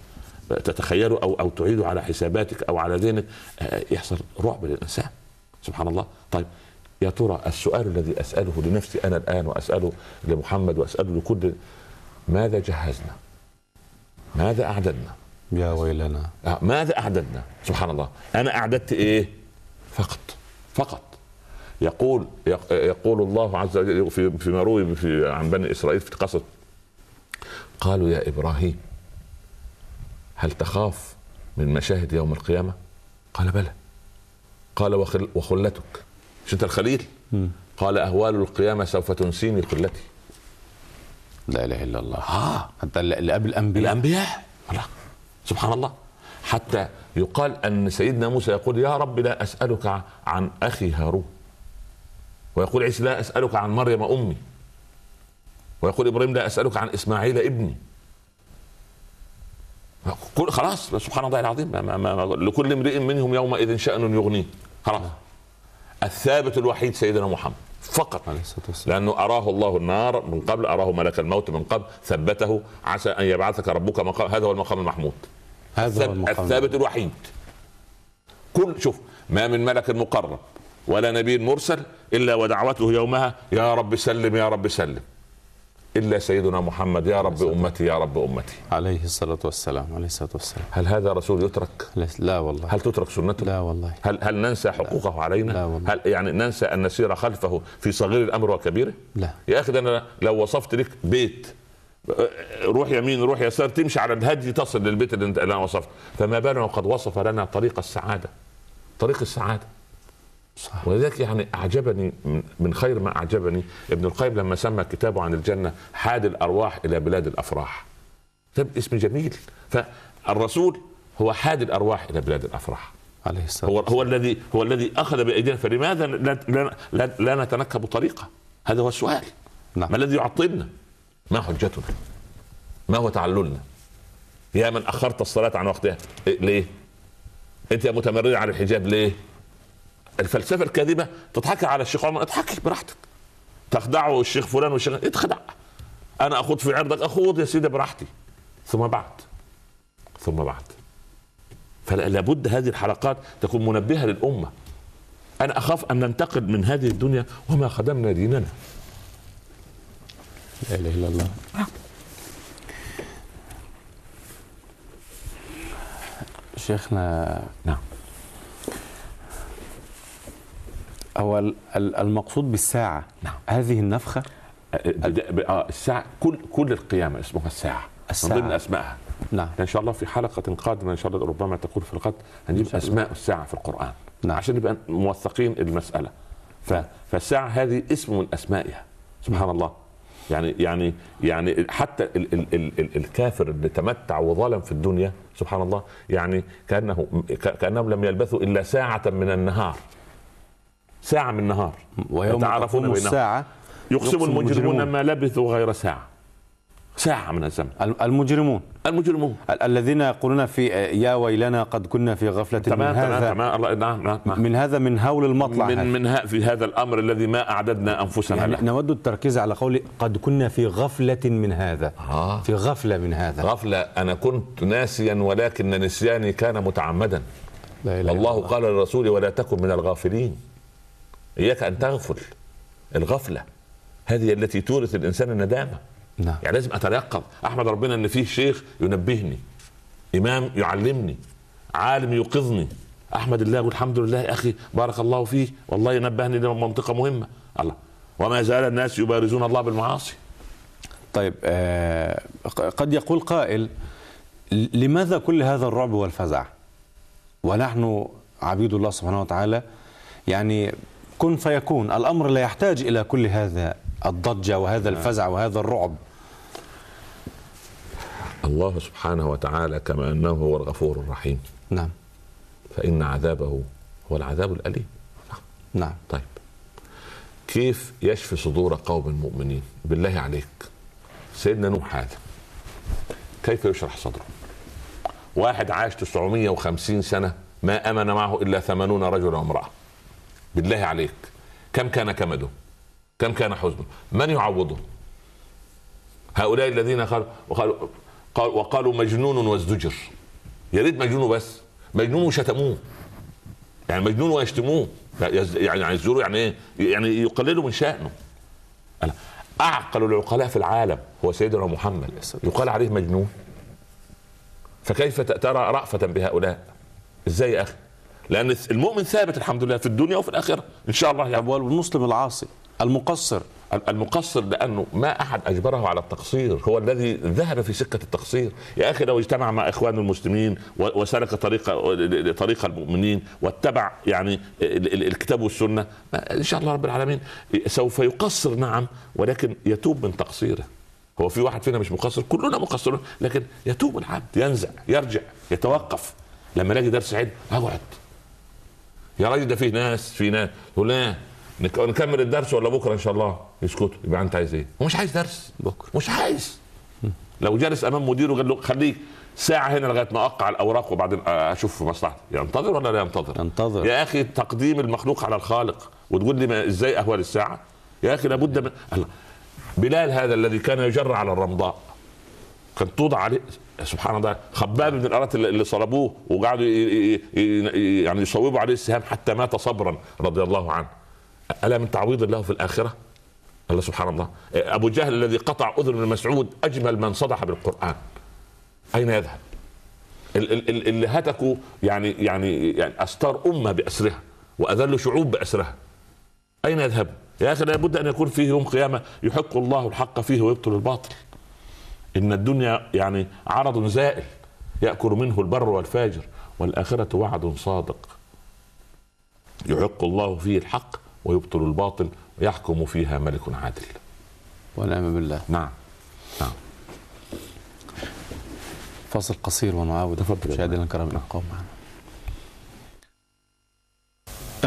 تتخيله أو أو تعيده على حساباتك أو على ذهنك آه، يحصل رعب للإنسان. سبحان الله. طيب. يا ترى السؤال الذي أسأله لنفسي أنا الآن وأسأله لمحمد وأسأله لكل ماذا جهزنا؟ ماذا أعددنا؟ يا ويلنا آه، ماذا أعددنا؟ سبحان الله أنا أعددت إيه؟ فقط فقط يقول يق- يقول الله عز وجل في فيما روي في عن بني إسرائيل في قصص قالوا يا إبراهيم هل تخاف من مشاهد يوم القيامة؟ قال بلى قال وخل وخلتك مش انت الخليل؟ مم. قال أهوال القيامة سوف تنسيني خلتي لا إله إلا الله. آه. حتى اللي قبل الأنبياء. الأنبياء؟ الله سبحان الله. حتى يقال أن سيدنا موسى يقول يا رب لا أسألك عن أخي هارون. ويقول عيسى لا أسألك عن مريم أمي. ويقول إبراهيم لا أسألك عن إسماعيل ابني. كل خلاص سبحان الله العظيم. ما ما ما لكل امرئ منهم يومئذ شأن يغنيه. خلاص. الثابت الوحيد سيدنا محمد فقط. لأنه أراه الله النار من قبل أراه ملك الموت من قبل ثبته عسى أن يبعثك ربك مقام هذا هو المقام المحمود. هذا المقام الثابت الوحيد. كل شوف ما من ملك مقرب ولا نبي مرسل إلا ودعوته يومها يا رب سلم يا رب سلم. إلا سيدنا محمد يا رب أمتي يا رب أمتي. عليه الصلاة والسلام عليه الصلاة والسلام. هل هذا رسول يترك؟ لا, لا والله. هل تترك سنته؟ لا والله. هل هل ننسى حقوقه علينا؟ لا والله. هل يعني ننسى أن نسير خلفه في صغير الأمر وكبيره؟ لا. يا أخي أنا لو وصفت لك بيت روح يمين روح يسار تمشي على الهدي تصل للبيت اللي أنا وصفته. فما بالنا وقد وصف لنا طريق السعادة. طريق السعادة. صح ولذلك يعني أعجبني من- خير ما أعجبني ابن القيم لما سمى كتابه عن الجنة حاد الأرواح إلى بلاد الأفراح ده اسم جميل فالرسول هو حاد الأرواح إلى بلاد الأفراح عليه الصلاة هو هو الذي هو الذي أخذ بأيدينا فلماذا لا, لا, لا, لا نتنكب طريقة؟ هذا هو السؤال نعم. ما الذي يعطلنا؟ ما حجتنا؟ ما هو تعللنا؟ يا من أخرت الصلاة عن وقتها إيه ليه؟ أنت يا متمرده على الحجاب ليه؟ الفلسفة الكاذبة تضحكي على الشيخ عمر اضحكي براحتك. تخدعه الشيخ فلان والشيخ اتخدع. أنا أخوض في عرضك أخوض يا سيدي براحتي. ثم بعد. ثم بعد. فلا بد هذه الحلقات تكون منبهة للأمة. أنا أخاف أن ننتقد من هذه الدنيا وما خدمنا ديننا. لا إله إلا الله. شيخنا نعم. هو ال- ال- المقصود بالساعة. نعم. هذه النفخة آه الساعة كل كل القيامة اسمها الساعة. الساعة. من ضمن اسمائها نعم. إن شاء الله في حلقة قادمة إن شاء الله ربما تكون في الغد هنجيب. أسماء الساعة في القرآن. نعم. عشان نبقى موثقين المسألة. ف... فالساعة هذه اسم من أسمائها. سبحان الله. يعني يعني يعني حتى ال ال ال ال الكافر اللي تمتع وظلم في الدنيا سبحان الله يعني كأنه ك- كأنهم لم يلبثوا إلا ساعة من النهار. ساعة من النهار. ويوم بينهم. الساعة. يقسم المجرمون. ما لبثوا غير ساعة. ساعة من الزمن. ال- المجرمون. المجرمون. ال- الذين يقولون في يا ويلنا قد كنا في غفلة من تمام تمام هذا. تمام. الله نعم نعم نعم. من هذا من هول المطلع هذا. من من ها في هذا الأمر الذي ما أعددنا أنفسنا يعني له. نود التركيز على قول قد كنا في غفلة من هذا. آه. في غفلة من هذا. غفلة. أنا كنت ناسيا ولكن نسياني كان متعمدا. لا إله إلا الله الله. قال للرسول ولا تكن من الغافلين. إياك أن تغفل الغفلة هذه التي تورث الإنسان الندامة. نعم. يعني لازم اتيقظ أحمد ربنا إن فيه شيخ ينبهني إمام يعلمني عالم يوقظني. أحمد الله والحمد لله يا أخي بارك الله فيه والله نبهني لمنطقه مهمة. الله. وما زال الناس يبارزون الله بالمعاصي. طيب آه قد يقول قائل لماذا كل هذا الرعب والفزع؟ ونحن عبيد الله سبحانه وتعالى يعني كن فيكون. الأمر لا يحتاج إلى كل هذا الضجة وهذا الفزع وهذا الرعب. الله سبحانه وتعالى كما أنه هو الغفور الرحيم. نعم. فإن عذابه هو العذاب الأليم. نعم. طيب. كيف يشفي صدور قوم مؤمنين بالله عليك. سيدنا نوح هذا. كيف يشرح صدره؟ واحد عاش 950 سنة ما أمن معه إلا 80 رجلا وامرأة. بالله عليك. كم كان كمده؟ كم كان حزنه من يعوضه؟ هؤلاء الذين قالوا وقالوا, قال وقالوا مجنون وازدجر. يا ريت مجنون بس. مجنون وشتموه. يعني مجنون ويشتموه. يعني يزجروا يعني إيه؟ يعني يقللوا من شأنه. أعقل العقلاء في العالم هو سيدنا محمد. يقال عليه مجنون. فكيف ترى رأفة بهؤلاء؟ إزاي يا أخي؟ لأن المؤمن ثابت الحمد لله في الدنيا وفي الآخرة. إن شاء الله يعني. والمسلم العاصي المقصر. المقصر لأنه ما أحد أجبره على التقصير. هو الذي ذهب في سكة التقصير. يا أخي لو اجتمع مع إخوان المسلمين وسلك طريق طريق المؤمنين واتبع يعني الكتاب والسنة إن شاء الله رب العالمين سوف يقصر نعم ولكن يتوب من تقصيره. هو في واحد فينا مش مقصر كلنا مقصرون لكن يتوب العبد ينزع يرجع يتوقف. لما الاقي درس علم أقعد. يا راجل ده في ناس في ناس. يقول لا نكمل الدرس ولا بكرة إن شاء الله؟ يسكتوا يبقى أنت عايز إيه؟ هو مش عايز درس. بكرة. مش عايز. لو جلس أمام مديره قال له خليك ساعة هنا لغاية ما أوقع الأوراق وبعدين أشوف في مصلحتي، ينتظر ولا لا ينتظر؟ ينتظر. يا أخي تقديم المخلوق على الخالق. وتقول لي ما إزاي أهوال الساعة؟ يا أخي لابد من الله. بلال هذا الذي كان يجر على الرمضاء كان توضع عليه سبحان الله خباب من الارات اللي صلبوه وقعدوا يعني يصوبوا عليه السهام حتى مات صبرا رضي الله عنه. ألا من تعويض الله في الآخرة؟ الله سبحان الله. أبو جهل الذي قطع أذن ابن مسعود أجمل من صدح بالقرآن. أين يذهب؟ اللي هتكوا يعني يعني يعني أستار أمة بأسرها وأذلوا شعوب بأسرها. أين يذهبوا يا أخي لابد أن يكون فيه يوم قيامة يحق الله الحق فيه ويبطل الباطل. إن الدنيا يعني عرض زائل يأكل منه البر والفاجر والآخرة وعد صادق. يحق الله فيه الحق ويبطل الباطل ويحكم فيها ملك عادل. ونعم بالله. نعم نعم. فاصل قصير ونعاود. مشاهدينا الكرام القوم معنا.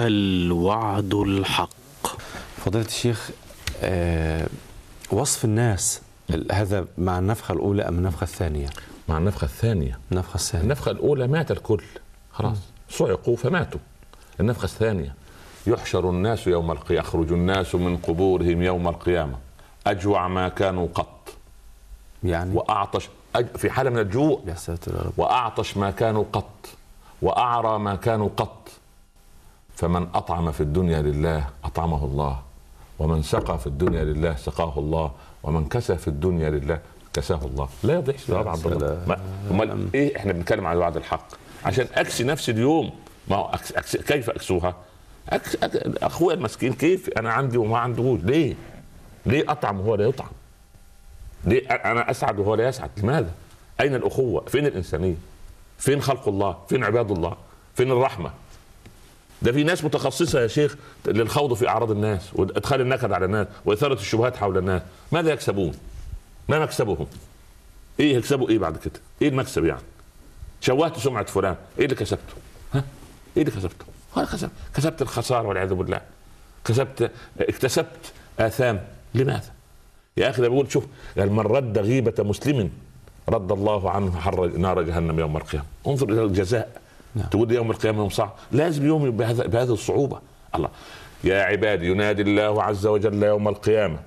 الوعد الحق. فضيلة الشيخ آه وصف الناس هذا مع النفخة الأولى أم النفخة الثانية؟ مع النفخة الثانية. النفخة الثانية. النفخة الأولى مات الكل خلاص. صعقوا فماتوا. النفخة الثانية يحشر الناس يوم القيامة يخرج الناس من قبورهم يوم القيامة. أجوع ما كانوا قط. يعني؟ وأعطش أج... في حالة من الجوع. يا ساتر يا رب. وأعطش ما كانوا قط. وأعرى ما كانوا قط. فمن أطعم في الدنيا لله أطعمه الله. ومن سقى في الدنيا لله سقاه الله. ومن كسى في الدنيا لله كساه الله لا يضيع ثواب عبد الله أمال إيه إحنا بنتكلم عن الوعد الحق عشان أكسي نفسي اليوم ما هو أكس أكس كيف أكسوها؟ أكس أكس أخويا المسكين كيف أنا عندي وما عندهوش ليه؟ ليه أطعم وهو لا يطعم؟ ليه أنا أسعد وهو لا يسعد؟ لماذا؟ أين الأخوة؟ فين الإنسانية؟ فين خلق الله؟ فين عباد الله؟ فين الرحمة؟ ده في ناس متخصصة يا شيخ للخوض في أعراض الناس وإدخال النكد على الناس وإثارة الشبهات حول الناس. ماذا يكسبون؟ ما مكسبهم؟ إيه يكسبوا؟ إيه بعد كده؟ إيه المكسب يعني؟ شوهت سمعة فلان إيه اللي كسبته؟ ها؟ إيه اللي كسبته؟ ولا كسبت. كسبت الخسارة والعياذ بالله. كسبت اكتسبت آثام. لماذا؟ يا أخي ده بيقول شوف يعني من رد غيبة مسلم رد الله عنه حر نار جهنم يوم القيامة. انظر إلى الجزاء. نعم. تقول يوم القيامة يوم صعب لازم يوم بهذا بهذه الصعوبة. الله. يا عبادي ينادي الله عز وجل يوم القيامة.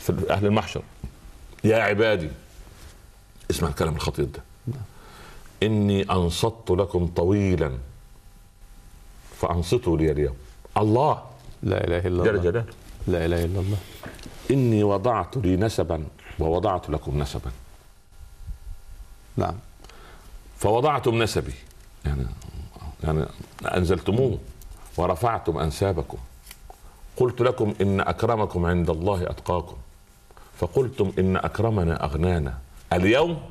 في أهل المحشر. يا عبادي. اسمع الكلام الخطير ده. إني أنصت لكم طويلا. فأنصتوا لي اليوم. الله. لا إله إلا جل الله جلاله. لا إله إلا الله. إني وضعت لي نسبا. ووضعت لكم نسبا. نعم. فوضعتم نسبي. يعني يعني أنزلتموه ورفعتم أنسابكم. قلت لكم إن أكرمكم عند الله أتقاكم. فقلتم إن أكرمنا أغنانا. اليوم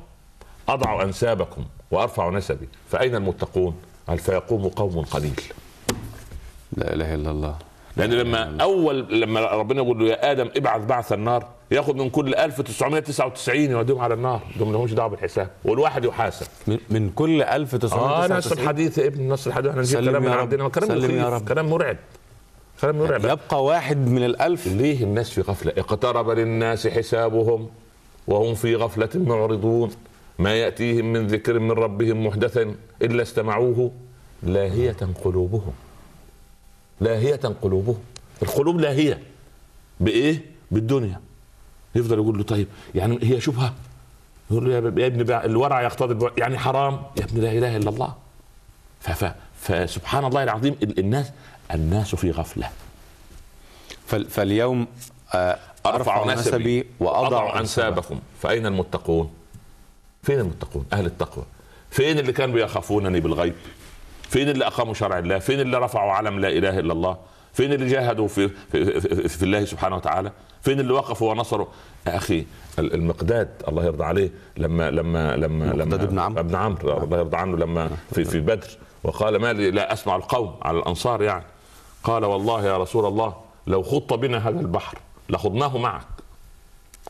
أضع أنسابكم وأرفع نسبي. فأين المتقون؟ قال فيقوم قوم قليل. لا إله إلا الله. لأن لما أول لما ربنا يقول له يا آدم ابعث بعث النار ياخذ من كل 1999 يوديهم على النار. دول ما لهمش دعوة بالحساب. والواحد يحاسب. من, من كل آه نص 1999 الحديث يا ابن نص الحديث. إحنا نجيب كلام من. عندنا. كلام. كلام مرعب. كلام مرعب. يبقى واحد من الألف. ليه الناس في غفلة؟ اقترب للناس حسابهم وهم في غفلة معرضون. ما يأتيهم من ذكر من ربهم محدثا إلا استمعوه لاهية قلوبهم. لاهية قلوبهم. القلوب لاهية. بإيه؟ بالدنيا. يفضل يقول له طيب يعني هي شبهة. يقول له يا بقى الورع يقتضي. يعني حرام. يا ابني لا إله إلا الله. فسبحان الله العظيم ال- الناس الناس في فال- فاليوم آه، أرفع نسبي وأضع وأضع انسابكم فأين المتقون؟ فين المتقون؟ أهل التقوى. فين اللي كانوا يخافونني بالغيب؟ فين اللي أقاموا شرع الله؟ فين اللي رفعوا علم لا إله إلا الله؟ فين اللي جاهدوا في في, في, في الله سبحانه وتعالى؟ فين اللي وقفوا ونصروا؟ يا أخي ال- المقداد الله يرضى عليه لما لما لما لما المقداد بن عمرو. ابن عمرو الله يرضى عنه لما في في بدر وقال ما لي لا أسمع القوم على الأنصار يعني قال والله يا رسول الله لو خضت بنا هذا البحر لخضناه معك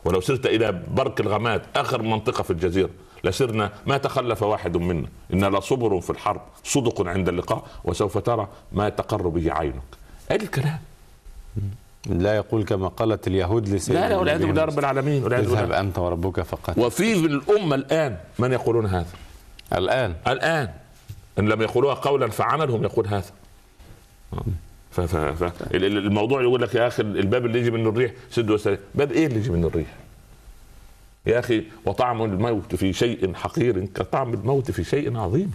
ولو سرت إلى برك الغماد آخر منطقة في الجزيرة لسرنا ما تخلف واحد منا. إن لصبر في الحرب صدق عند اللقاء وسوف ترى ما تقر به عينك. ادي الكلام. لا يقول كما قالت اليهود لسيدنا لا لا والعياذ بالله رب العالمين اذهب أنت وربك فقط. وفي الأمة الآن من يقولون هذا؟ الآن. الآن. إن لم يقولوها قولا فعملهم يقول هذا. ف ف ف ال- ال- الموضوع يقول لك يا أخي الباب اللي يجي منه الريح سد وسد. باب إيه اللي يجي منه الريح؟ يا أخي وطعم الموت في شيء حقير كطعم الموت في شيء عظيم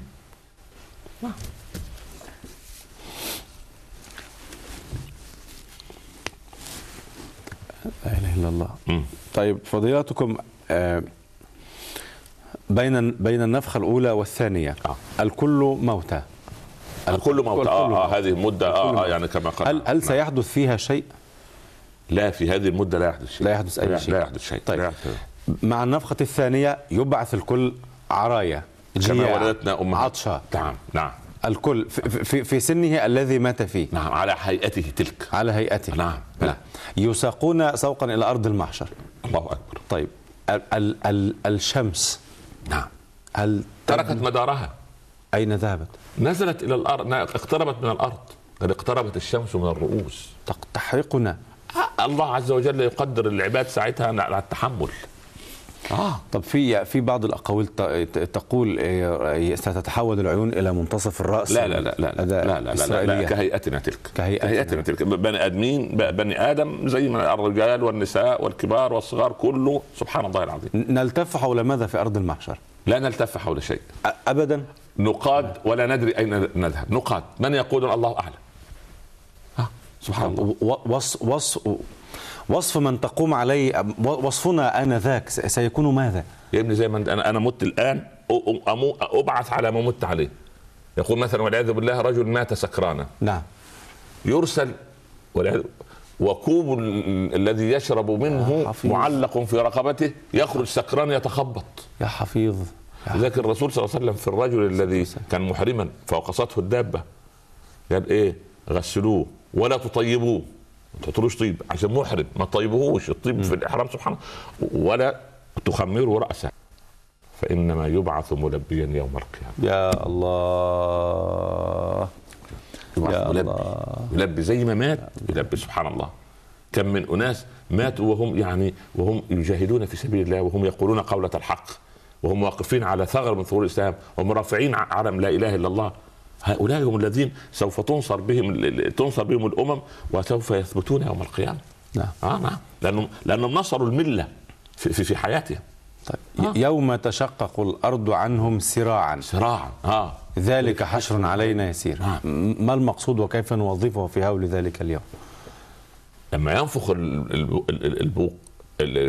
لا إله إلا الله. طيب فضيلتكم آه، بين بين النفخة الأولى والثانية آه. الكل موتى الكل موت الكل آه. آه هذه المدة آه. آه يعني كما قال هل هل نعم. سيحدث فيها شيء لا في هذه المدة لا يحدث شيء لا يحدث أي لا شيء. لا يحدث شيء طيب. لا يحدث. مع النفخة الثانية يبعث الكل عرايا. كما ولدتنا امهات عطشة. نعم نعم. الكل في, في, في سنه الذي مات فيه. نعم على هيئته تلك. على هيئته. نعم نعم. يساقون سوقا إلى أرض المحشر. الله أكبر. طيب. ال ال ال الشمس. نعم. هل تركت مدارها. أين ذهبت؟ نزلت إلى الأرض نا- اقتربت من الأرض. قد اقتربت الشمس من الرؤوس. تحرقنا. الله عز وجل يقدر العباد ساعتها على التحمل. آه. طب في في بعض الأقاويل تقول إيه، ستتحول العيون إلى منتصف الرأس لا لا لا لا لا لا لا, لا, لا, لا. كهيئتنا تلك. كهيئتنا. كهيئتنا تلك. بني آدمين بني آدم زي ما الرجال والنساء والكبار والصغار كله سبحان الله العظيم. نلتف حول ماذا في أرض المحشر؟ لا نلتف حول شيء. ابدا. نقاد ولا ندري أين نذهب. نقاد. من يقول الله أعلم؟ سبحان الله. وص وص وصف من تقوم عليه وصفنا آنذاك س- سيكون ماذا؟ يا ابني زي ما أنا أنا مت الآن أ- أ- أمو- أبعث على ما مت عليه. يقول مثلا والعياذ بالله رجل مات سكرانا نعم. يرسل والعياذ- وكوب ال- الذي يشرب منه. معلق في رقبته يخرج سكران يتخبط. يا حفيظ. لذلك الرسول صلى الله عليه وسلم في الرجل الذي كان محرما فوقصته الدابة. قال إيه؟ غسلوه ولا تطيبوه. ما تحطلوش طيب عشان محرم ما تطيبوهوش الطيب في الإحرام سبحانه ولا تخمروا رأسه. فإنما يبعث ملبيا يوم القيامة. يا الله. يبعث يا ملبي. الله. يلبي زي ما مات يلبي سبحان الله. كم من أناس ماتوا وهم يعني وهم يجاهدون في سبيل الله وهم يقولون قولة الحق. وهم واقفين على ثغر من ثغور الإسلام وهم رافعين علم لا إله إلا الله. هؤلاء هم الذين سوف تنصر بهم تنصر بهم الأمم وسوف يثبتون يوم القيامة. نعم. آه نعم. لانهم لأنهم نصروا الملة في في, في حياتهم. طيب. آه. يوم تشقق الأرض عنهم سراعا. صراع آه. ذلك حشر علينا يسير. م- ما المقصود وكيف نوظفه في هول ذلك اليوم؟ لما ينفخ ال- ال- ال- البوق ال-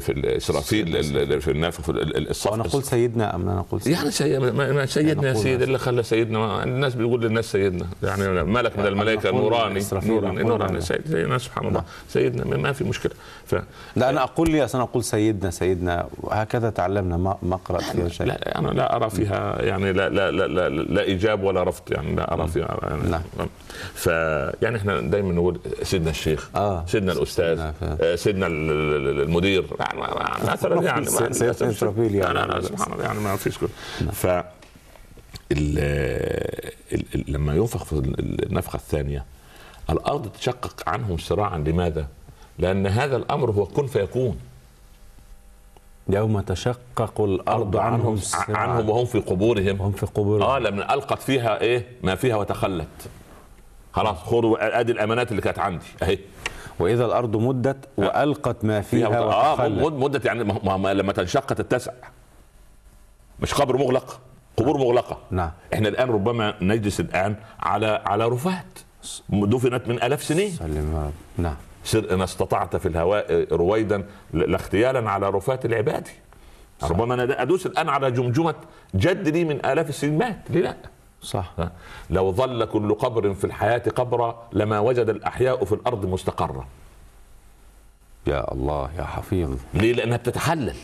في الاسرافيل ال- ال- في النافخ في ال- ال- الصف ونقول سيدنا أم لا نقول سيدنا؟ يعني سيد ما- ما سيدنا يا نقول سيدي مثلا. اللي خلى سيدنا ما- الناس بيقول للناس سيدنا. يعني ملك من الملائكة نقول نوراني. نوراني. نقول نوراني. نعم. سيد- سيدنا سبحان الله. سيدنا ما- ما في مشكلة. ف لا أنا أقول لي أصلا أقول سيدنا سيدنا. وهكذا تعلمنا ما ما قرأت فيها شيء. لا أنا لا أرى فيها يعني لا لا لا لا, لا إيجاب ولا رفض. يعني لا أرى فيها يعني. نعم. ف يعني إحنا دايما نقول سيدنا الشيخ آه. سيدنا الأستاذ سيدنا ف- آه، المدير يعني مثلا يعني يعني. لا لا سبحان الله يعني ما فيش كده ف لما ينفخ في ال- النفخه الثانية الأرض تشقق عنهم سراعا لماذا؟ لأن هذا الامر هو كن فيكون يوم تشقق الأرض عنهم سراعا عنهم وهم في قبورهم وهم في قبورهم آه لما القت فيها إيه ما فيها وتخلت خلاص خذوا ادي الامانات اللي كانت عندي اهي وإذا الأرض مدت وألقت ما فيها آه وتخلت. مد- مدة يعني ما- ما ما لما تنشق تتسع مش قبر مغلق قبور مغلقة. نعم. إحنا الآن ربما نجلس الآن على على رفات. دفنت من آلاف سنين. سلم نعم. سر ان استطعت في الهواء رويدا ل- لا اختيالا على رفات العباد. ربما أنا أدوس الآن على جمجمة جد لي من آلاف السنين. مات ليه لا؟ صح؟ لو ظل كل قبر في الحياة قبرا لما وجد الأحياء في الأرض مستقرا. يا الله يا حفيظ. ليه؟ لأنها بتتحلل.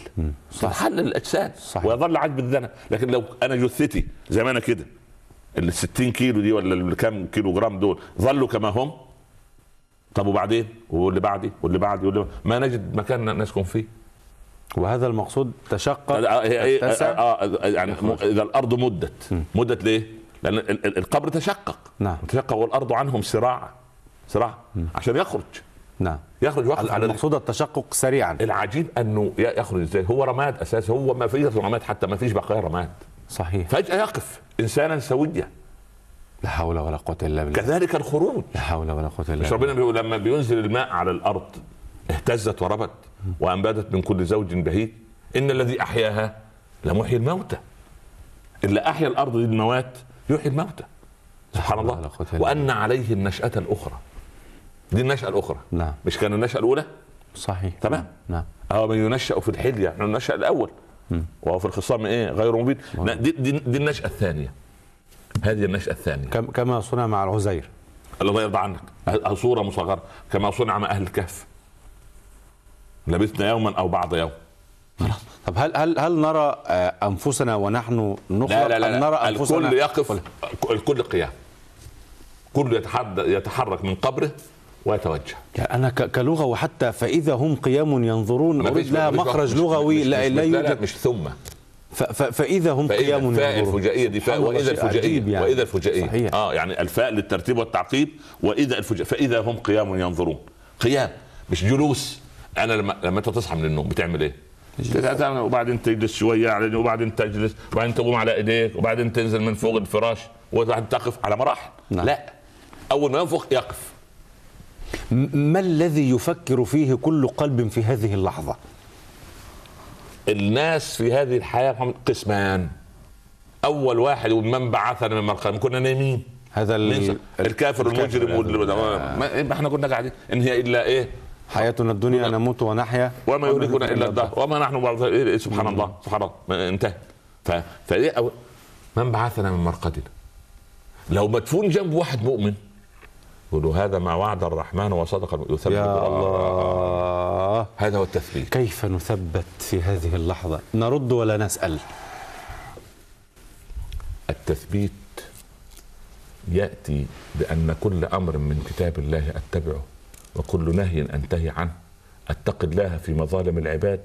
صح. تتحلل الأجساد. صحيح. ويظل عجب الذنب لكن لو أنا جثتي زي ما أنا كده ال 60 كيلو دي ولا الكام كيلو جرام دول ظلوا كما هم طب وبعدين؟ واللي بعدي؟ واللي بعدي؟ واللي ما نجد مكان نسكن فيه. وهذا المقصود تشقق آه، آه، آه، يعني م- إذا الأرض مدت. مدت ليه؟ لأن ال- ال- القبر تشقق. نعم. تشقق والأرض عنهم صراع. صراع. عشان يخرج. نعم. يخرج وقف على المقصود التشقق سريعا. العجيب أنه يخرج إزاي؟ هو رماد أساسا. هو ما فيش رماد حتى ما فيش بقايا رماد. صحيح. فجأة يقف. انسانا سويا لا حول ولا قوة إلا بالله. كذلك الخروج. لا حول ولا قوة إلا مش بالله. ربنا بيقول لما بينزل الماء على الأرض اهتزت وربت وانبتت من كل زوج بهيج. إن الذي أحياها لمحيي الموتى. الا أحيا الأرض للموات يحيي الموتى. سبحان الله. وأن عليه النشاه الاخرى دي النشأة الأخرى. نعم. مش كان النشأة الأولى؟ صحيح. تمام. نعم. أو من ينشأ في الحلية. إحنا النشأ الأول. وهو في الخصام إيه؟ غير مبين. لا، دي, دي, دي النشأة الثانية. هذه النشأة الثانية. كم كما صنع مع العزير. الله يرضى عنك. ه- صورة مصغرة؟ كما صنع مع أهل الكهف. لبثنا يوما أو بعض يوم. طب هل هل هل نرى آه، أنفسنا ونحن نخلق لا لا لا, أم نرى لا. أنفسنا؟ الكل يقف الكل قيام. كل يتحد يتحرك من قبره ويتوجه. يعني أنا كلغة وحتى فإذا هم قيام ينظرون اريد لها مخرج مش- لغوي مش- لا مش- لا لا, لا يوجد. مش ثم. فإذا هم قيام فإذا فاء ينظرون. الفجائية دي فاء عجيب الفجائية. يعني. وإذا الفجائية. صحيح. آه يعني الفاء للترتيب والتعقيب وإذا الفجائية فإذا هم قيام ينظرون. قيام مش جلوس. أنا لما لما أنت تصحى من النوم بتعمل إيه؟ وبعدين تجلس شوية يعني وبعدين تجلس وبعدين تقوم على إيديك وبعدين تنزل من فوق الفراش وبعدين تقف على مراحل. نعم. لا. أول ما ينفخ يقف. ما الذي يفكر فيه كل قلب في هذه اللحظة؟ الناس في هذه الحياة محمد قسمان. أول واحد يقول من بعثنا من مرقد كنا نايمين. هذا ال- ليس الكافر المجرم ما إحنا كنا قاعدين. إن هي إلا إيه؟ حياتنا الدنيا نموت ونحيا. وما يهلكنا إلا الدهر. وما نحن بعد إيه سبحان الله سبحان الله. انتهى. ف... فدي من بعثنا من مرقدنا لو مدفون جنب واحد مؤمن. يقولوا هذا ما وعد الرحمن وصدق الم- يثبت. يا الله. هذا هو التثبيت. كيف نثبت في هذه اللحظة؟ نرد ولا نسأل؟ التثبيت يأتي بأن كل أمر من كتاب الله أتبعه. وكل نهي انتهي عنه. اتقي الله في مظالم العباد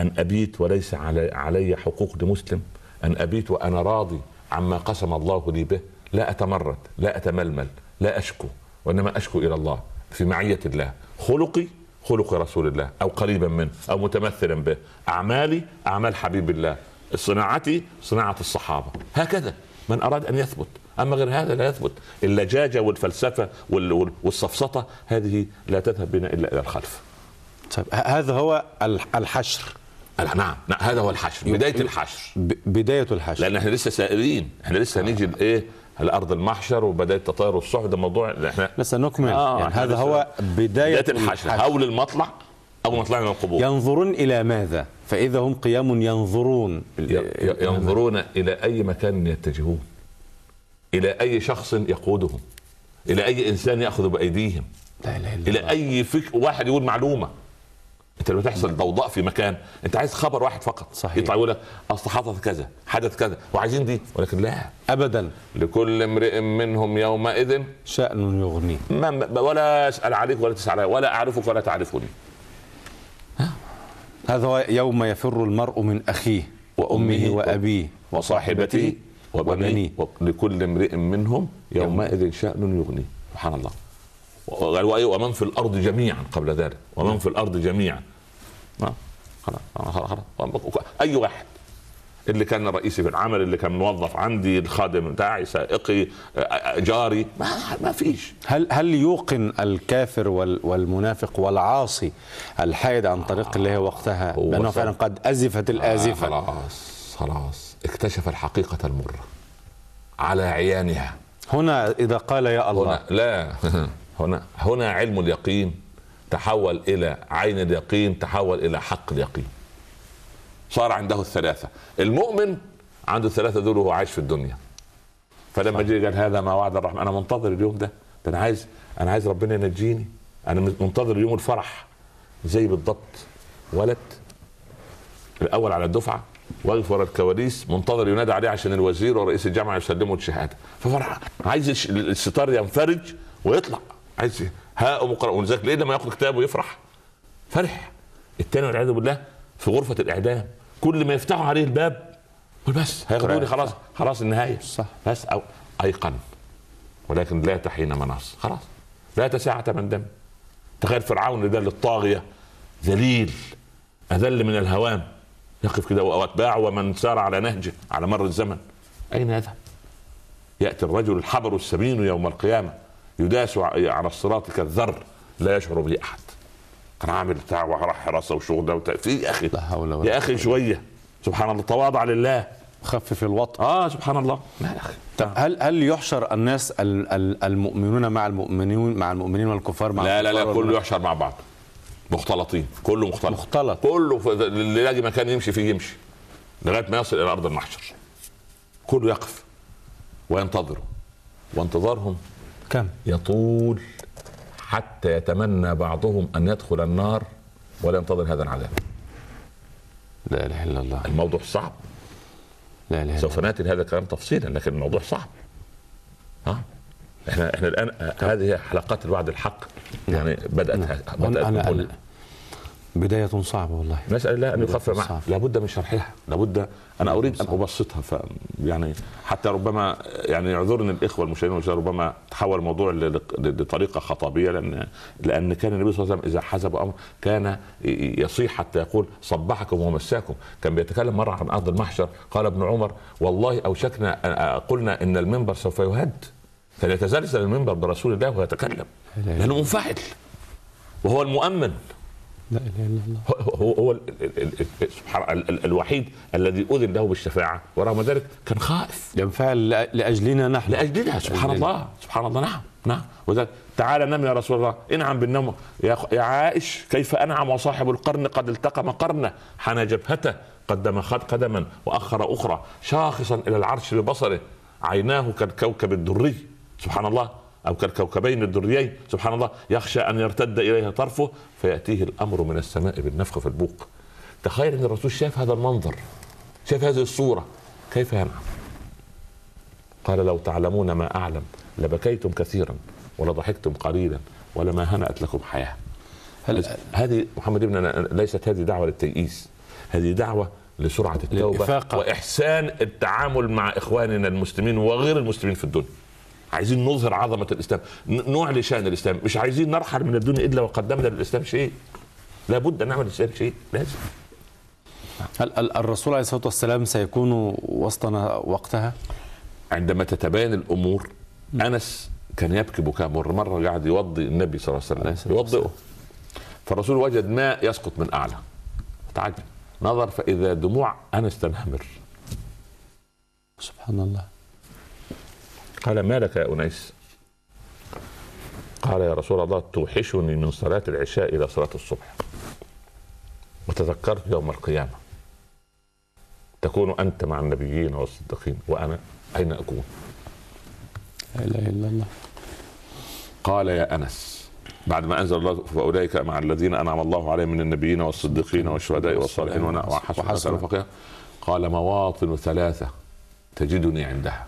أن أبيت وليس علي, علي حقوق لمسلم. أن أبيت وأنا راضي عما قسم الله لي به. لا أتمرد لا أتململ لا أشكو وإنما أشكو إلى الله في معية الله. خلقي خلق رسول الله أو قريبا منه أو متمثلا به. أعمالي أعمال حبيب الله. صناعتي صناعة الصحابة. هكذا من أراد أن يثبت. أما غير هذا لا يثبت. اللجاجة والفلسفة وال- وال- والسفسطه هذه لا تذهب بنا إلا إلى الخلف. طيب هذا هو الح- الحشر. نعم نعم هذا هو الحشر بداية الحشر. ب- بداية الحشر. لأن إحنا لسه سائلين إحنا لسه هنيجي لايه الأرض المحشر وبداية تطاير الصحف ده موضوع إحنا لسه نكمل. آه، يعني هذا هو بداية, بداية الحشر. هول المطلع اول ما طلعنا من القبور؟ ينظرون إلى ماذا؟ فإذا هم قيام ينظرون. ينظرون إلى أي مكان يتجهون. إلى أي شخص يقودهم. إلى أي إنسان يأخذ بأيديهم. لا إله إلا إلى. أي فكر واحد يقول معلومة. أنت لما تحصل ضوضاء في مكان أنت عايز خبر واحد فقط. صحيح. يطلع يقول لك أصل حدث كذا حدث كذا وعايزين دي. ولكن لا. أبدا. لكل امرئ منهم يومئذ شأن يغنيه. ولا أسأل عليك ولا تسأل علي ولا أعرفك ولا تعرفني. هذا يوم يفر المرء من أخيه وأمه وأبيه وصاحبته وبنيه وبنيه. لكل امرئ منهم يومئذ شأن يغنيه سبحان الله. وقال ومن في الأرض جميعا قبل ذلك. ومن في الأرض جميعا. أي واحد. اللي كان رئيسي في العمل اللي كان موظف عندي الخادم بتاعي سائقي جاري. ما ما فيش. هل هل يوقن الكافر وال- والمنافق والعاصي الحائد عن طريق الله وقتها؟ هو بأنه صح. فعلا قد أزفت آه الآزفة. خلاص. خلاص. اكتشف الحقيقة المرة على عيانها. هنا إذا قال يا الله. هنا لا [laughs] هنا هنا علم اليقين تحول إلى عين اليقين تحول إلى حق اليقين. صار عنده الثلاثة. المؤمن عنده الثلاثة دول وهو عايش في الدنيا. فلما جه قال هذا ما وعد الرحمن. أنا منتظر اليوم ده ده أنا عايز أنا عايز ربنا ينجيني. أنا منتظر يوم الفرح. زي بالضبط ولد الأول على الدفعة واقف ورا الكواليس منتظر ينادى عليه عشان الوزير ورئيس الجامعة يسلموا الشهادة. ففرح عايز الستار ينفرج ويطلع. عايز ها مقرأ ولذلك ليه لما ياخد كتاب ويفرح فرح. الثاني والعياذ بالله في غرفة الإعدام كل ما يفتحوا عليه الباب يقول بس هياخدوني خلاص خلاص النهاية. صح. بس أو أيقن. ولكن لا تحين مناص. خلاص. لا تساعة من دم. تخيل فرعون ده للطاغية ذليل أذل من الهوام. يقف كده واتباعه ومن سار على نهجه على مر الزمن. أين يذهب؟ يأتي الرجل الحبر السمين يوم القيامة يداس على الصراط كالذر لا يشعر به أحد. كان عامل بتاع وراح حراسة وشغل ده وبتاع. في يا أخي لا حول ولا يا أخي شوية. سبحان الله تواضع لله. خفف الوطء آه سبحان الله. لا يا أخي. طب هل هل يحشر الناس ال- ال- المؤمنون مع المؤمنين مع المؤمنين والكفار مع لا لا لا كله؟ يحشر مع بعض. مختلطين كله مختلط. مختلط. كله في- اللي يلاقي مكان يمشي فيه يمشي. لغاية ما يصل إلى أرض المحشر. كله يقف. وينتظر وانتظارهم كم؟ يطول حتى يتمنى بعضهم أن يدخل النار ولا ينتظر هذا العذاب. لا إله إلا الله. الموضوع صعب. لا إله إلا سوف الله نأتي لهذا الكلام تفصيلا لكن الموضوع صعب. ها؟ إحنا إحنا الآن هذه حلقات الوعد الحق. يعني بدأت بدأت أنا. أنا بداية صعبة والله. نسأل الله أن يخفف. معها لابد من شرحها. لابد أنا أريد أن أبسطها. ف يعني حتى ربما يعني يعذرني الإخوة المشاهدين ربما تحول الموضوع ل- ل- لطريقة خطابية لأن لأن كان النبي صلى الله عليه وسلم إذا حزب أمر كان يصيح حتى يقول صبحكم ومساكم. كان بيتكلم مرة عن أرض المحشر. قال ابن عمر والله أوشكنا أ- أ- قلنا إن المنبر سوف يهد. فليتزلزل المنبر برسول الله ويتكلم لأنه منفعل. وهو المؤمن. لا إله إلا الله. هو هو ال- الوحيد الذي أذن له بالشفاعة ورغم ذلك كان خائف. ينفعل لأجلنا نحن. لاجلها سبحان لأجلنا. الله سبحان الله نعم نعم. وذلك تعالى نم يا رسول الله انعم بالنوم. يا يا عائش كيف أنعم وصاحب القرن قد التقم قرنه؟ حنى جبهته قدم خد قدما وأخر أخرى شاخصا إلى العرش ببصره عيناه كالكوكب الدري. سبحان الله. أو كالكوكبين الدريين. سبحان الله. يخشى أن يرتد اليه طرفه فيأتيه الأمر من السماء بالنفخ في البوق. تخيل أن الرسول شاف هذا المنظر. شاف هذه الصورة. كيف ينعم قال لو تعلمون ما أعلم لبكيتم كثيرا ولضحكتم قليلا ولما هنأت لكم حياة. هل هذه محمد ابن ليست هذه دعوة للتيئيس. هذه دعوة لسرعة التوبة للإفاقة. وإحسان التعامل مع إخواننا المسلمين وغير المسلمين في الدنيا. عايزين نظهر عظمة الإسلام ن- نعلي شان الإسلام مش عايزين نرحل من الدنيا إلا وقدمنا للإسلام شيء. لابد أن نعمل للاسلام شيء لازم. هل ال- الرسول عليه الصلاة والسلام سيكون وسطنا وقتها؟ عندما تتباين الأمور أنس كان يبكي بكاء مر مرة قاعد يوضي النبي صلى الله عليه وسلم يوضئه. فالرسول وجد ماء يسقط من أعلى. تعجب. نظر فإذا دموع أنس تنهمر. سبحان الله. قال ما لك يا أنيس؟ قال يا رسول الله توحشني من صلاة العشاء إلى صلاة الصبح. وتذكرت يوم القيامة. تكون أنت مع النبيين والصديقين. وأنا أين أكون؟ لا إله إلا الله. قال يا أنس بعد ما أنزل الله فأولئك مع الذين أنعم الله عليهم من النبيين والصديقين والشهداء والصالحين وحسن. رفيقا قال مواطن ثلاثة تجدني عندها.